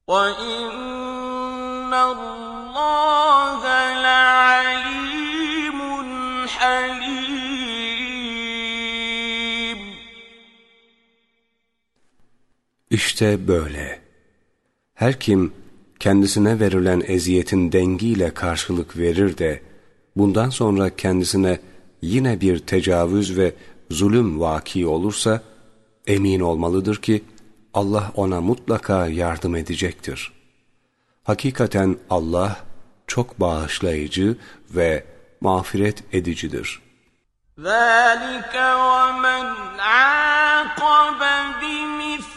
وَإِنَّ اللَّهَ لَعَلِيمٌ İşte böyle. Her kim kendisine verilen eziyetin dengiyle karşılık verir de bundan sonra kendisine yine bir tecavüz ve zulüm vaki olursa emin olmalıdır ki Allah ona mutlaka yardım edecektir. Hakikaten Allah çok bağışlayıcı ve mağfiret edicidir. ذَٰلِكَ وَمَنْ عَاقَبَ بِمِثْلِ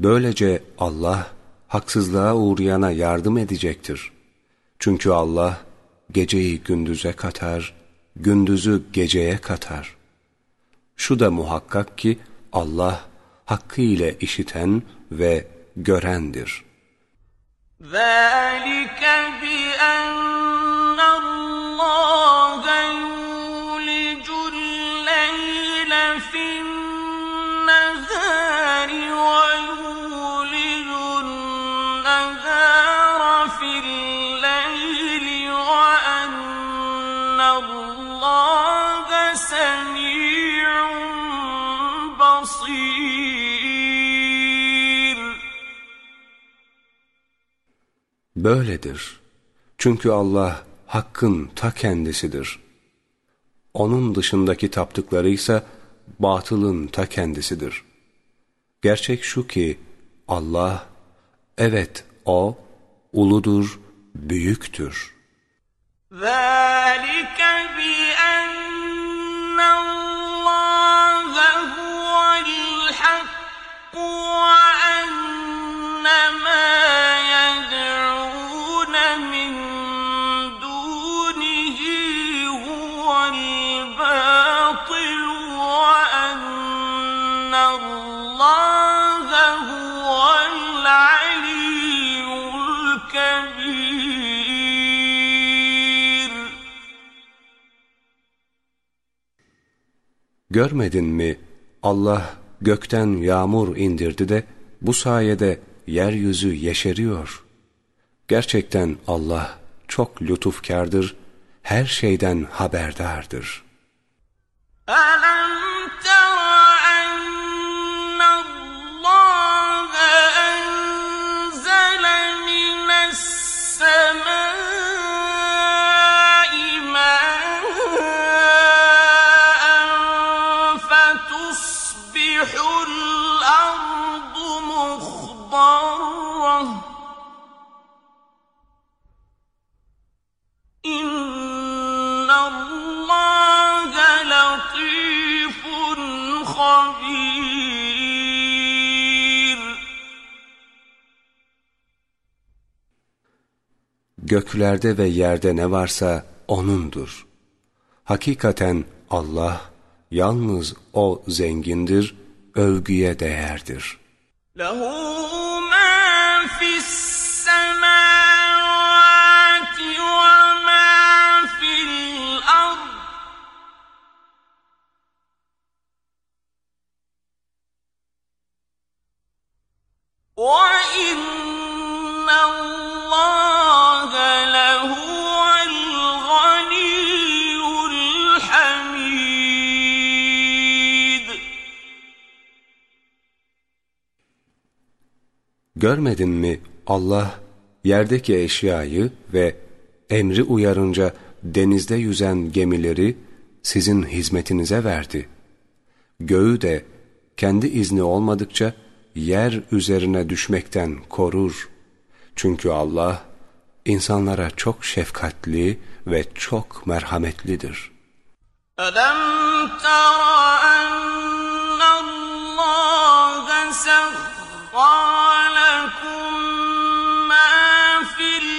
Böylece Allah haksızlığa uğrayana yardım edecektir. Çünkü Allah geceyi gündüze katar, gündüzü geceye katar. Şu da muhakkak ki Allah hakkı ile işiten ve görendir. ذَٰلِكَ بِأَنَّ اللَّهَ Böyledir. Çünkü Allah hakkın ta kendisidir. Onun dışındaki taptıkları ise batılın ta kendisidir. Gerçek şu ki Allah, evet O, uludur, büyüktür. ذَٰلِكَ بِأَنَّ اللَّهَ هُوَ الْحَقُّ وَأَنَّ مَا Görmedin mi Allah gökten yağmur indirdi de bu sayede yeryüzü yeşeriyor. Gerçekten Allah çok lütufkardır, her şeyden haberdardır. Alam Göklerde ve yerde ne varsa O'nundur. Hakikaten Allah yalnız O zengindir, övgüye değerdir. لَهُ Görmedin mi Allah yerdeki eşyayı ve emri uyarınca denizde yüzen gemileri sizin hizmetinize verdi. Göğü de kendi izni olmadıkça yer üzerine düşmekten korur. Çünkü Allah insanlara çok şefkatli ve çok merhametlidir. Adam tara ennallâhe sehvâ lekum mâ fil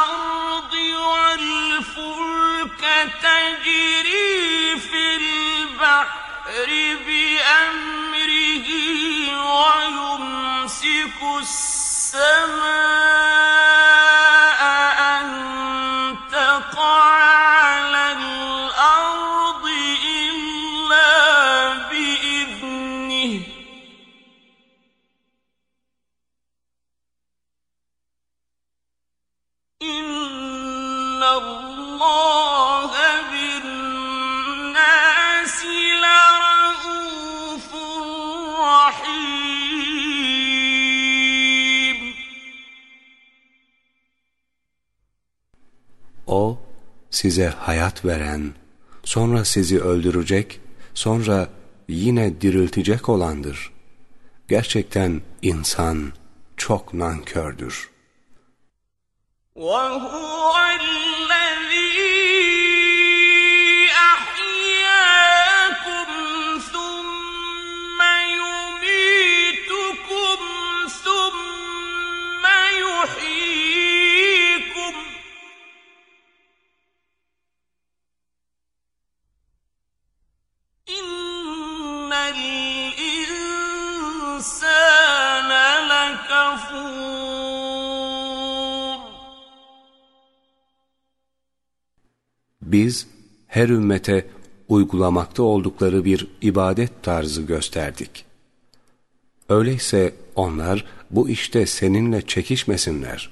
ardı vel fulke tecrî fil bahri bi emri يمسك السماء size hayat veren, sonra sizi öldürecek, sonra yine diriltecek olandır. Gerçekten insan çok nankördür. وهو Biz her ümmete uygulamakta oldukları bir ibadet tarzı gösterdik. Öyleyse onlar bu işte seninle çekişmesinler.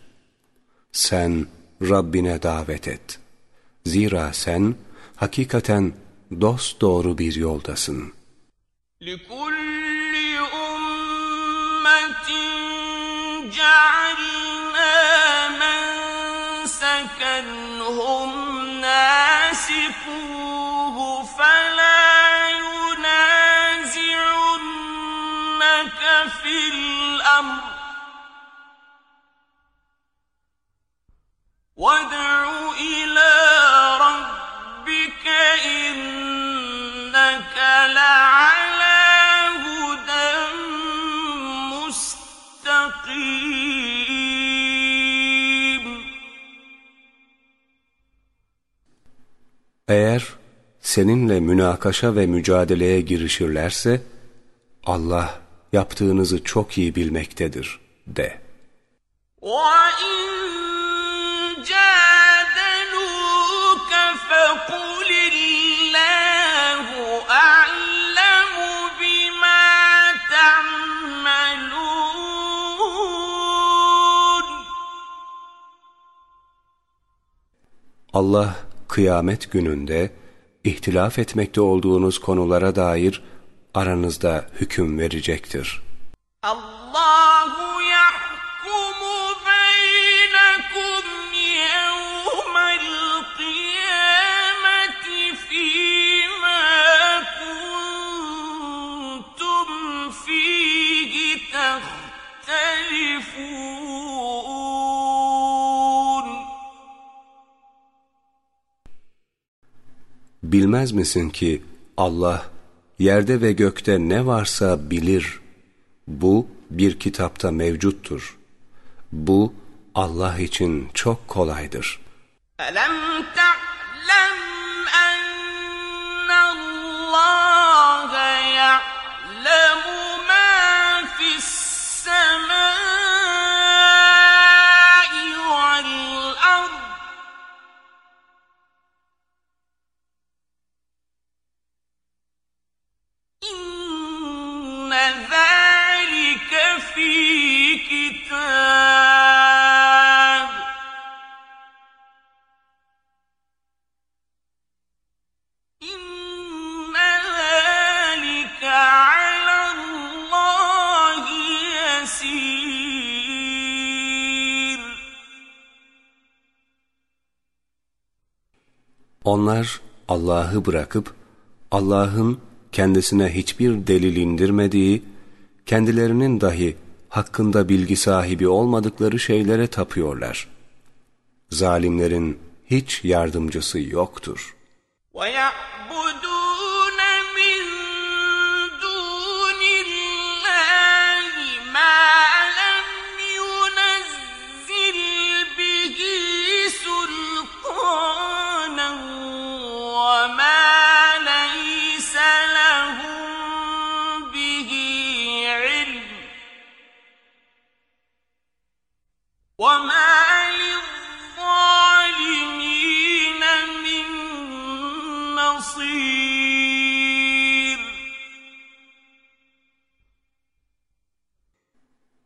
Sen Rabbine davet et. Zira sen hakikaten dost doğru bir yoldasın. لكل أمة جعلنا منسكا هم ناسكوه فلا ينازعنك في الأمر وادع إلى ربك إنك Eğer seninle münakaşa ve mücadeleye girişirlerse, Allah yaptığınızı çok iyi bilmektedir de. Allah kıyamet gününde ihtilaf etmekte olduğunuz konulara dair aranızda hüküm verecektir. Allahu bilmez misin ki Allah yerde ve gökte ne varsa bilir. Bu bir kitapta mevcuttur. Bu Allah için çok kolaydır. Alam ta Onlar Allah'ı bırakıp Allah'ın kendisine hiçbir delil indirmediği, kendilerinin dahi hakkında bilgi sahibi olmadıkları şeylere tapıyorlar. Zalimlerin hiç yardımcısı yoktur. وَيَعْبُدُونَ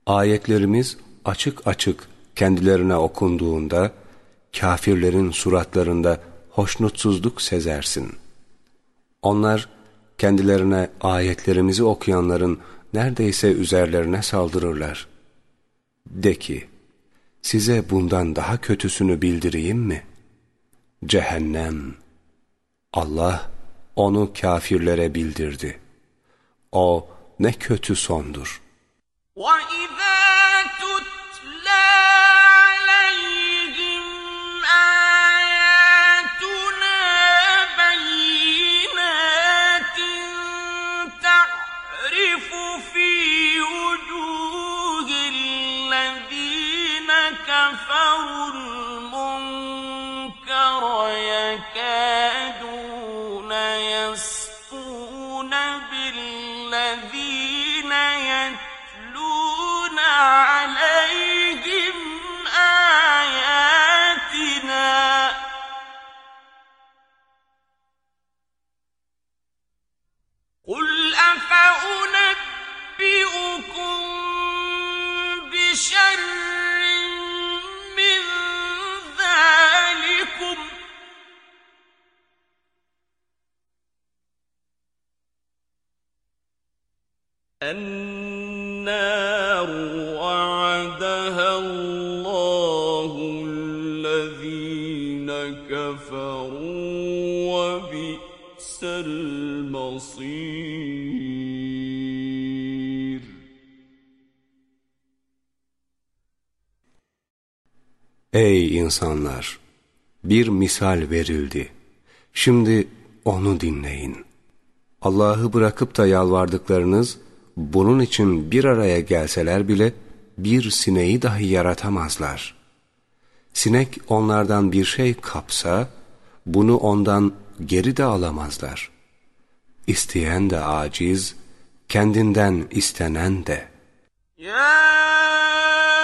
Ayetlerimiz açık açık kendilerine okunduğunda, kafirlerin suratlarında hoşnutsuzluk sezersin. Onlar, kendilerine ayetlerimizi okuyanların neredeyse üzerlerine saldırırlar. De ki, size bundan daha kötüsünü bildireyim mi? Cehennem. Allah onu kafirlere bildirdi. O ne kötü sondur.'' وَإِذَا النَّارُ وَعَدَهَا اللَّهُ الَّذِينَ كَفَرُوا ۖ وَبِئْسَ الْمَصِيرُ Ey insanlar! Bir misal verildi. Şimdi onu dinleyin. Allah'ı bırakıp da yalvardıklarınız, bunun için bir araya gelseler bile bir sineği dahi yaratamazlar. Sinek onlardan bir şey kapsa, bunu ondan geri de alamazlar. İsteyen de aciz, kendinden istenen de. يَا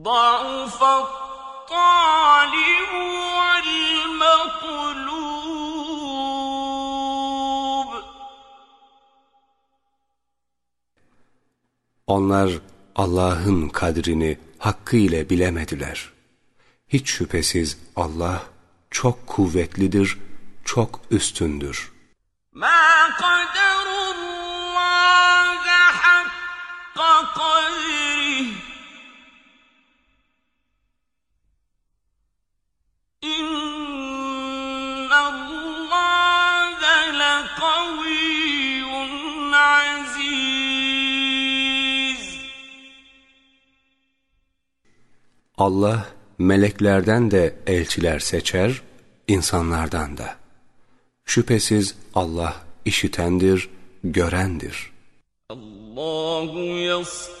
ضَعُفَ الطَّالِبُ وَالْمَطْلُوبُ Onlar Allah'ın kadrini hakkıyla bilemediler. Hiç şüphesiz Allah çok kuvvetlidir, çok üstündür. مَا قَدَرُوا اللَّهَ حَقَّ قَدْرِهِ Allah meleklerden de elçiler seçer, insanlardan da. Şüphesiz Allah işitendir, görendir. Allahu yastık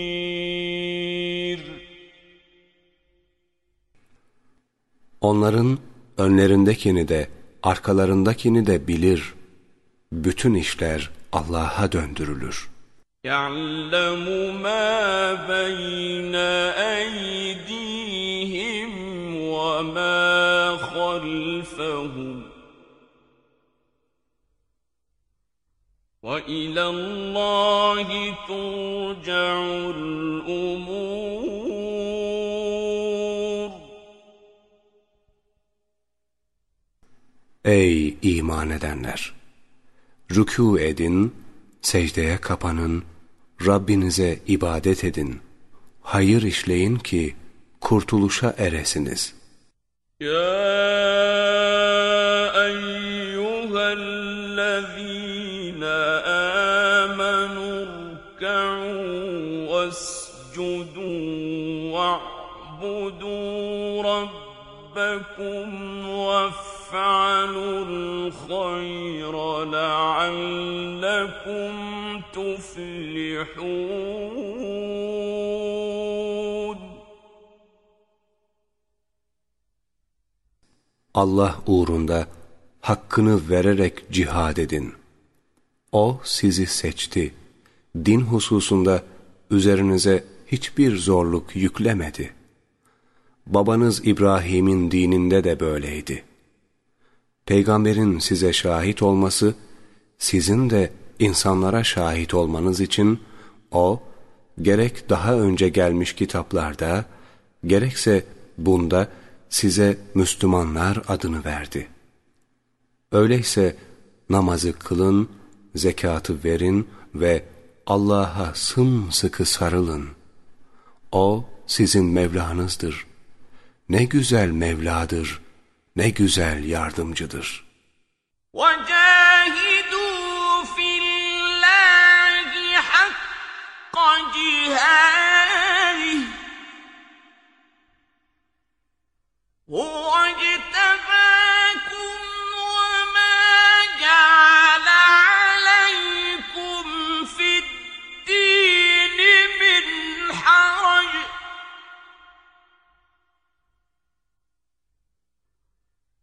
Onların önlerindekini de arkalarındakini de bilir. Bütün işler Allah'a döndürülür. يعلم ما بين أيديهم وما خلفهم وإلى الله ترجع الأمور Ey iman edenler! Rükû edin, secdeye kapanın, Rabbinize ibadet edin. Hayır işleyin ki kurtuluşa eresiniz. Ya eyyühellezîne âmenû rka'û vescudû ve'budû rabbekum وافعلوا الخير لعلكم تفلحون Allah uğrunda hakkını vererek cihad edin. O sizi seçti. Din hususunda üzerinize hiçbir zorluk yüklemedi. Babanız İbrahim'in dininde de böyleydi. Peygamberin size şahit olması, sizin de insanlara şahit olmanız için o, gerek daha önce gelmiş kitaplarda, gerekse bunda size Müslümanlar adını verdi. Öyleyse namazı kılın, zekatı verin ve Allah'a sımsıkı sarılın. O sizin Mevlanızdır. Ne güzel Mevladır, ne güzel yardımcıdır. وجاهدوا في الله حق جهاده هو اجتباكم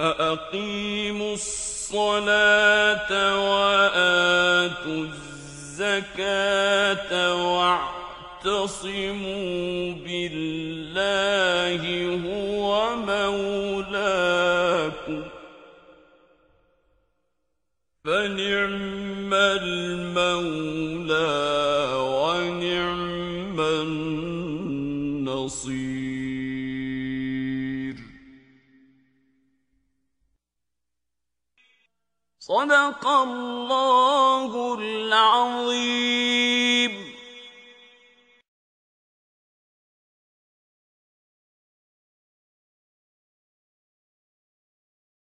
أَقِيمُوا الصَّلَاةَ وَآتُوا الزَّكَاةَ وَاعْلَمُوا واعتصموا بالله هو مولاكم فنعم المولى ونعم النصير. صدق الله العظيم.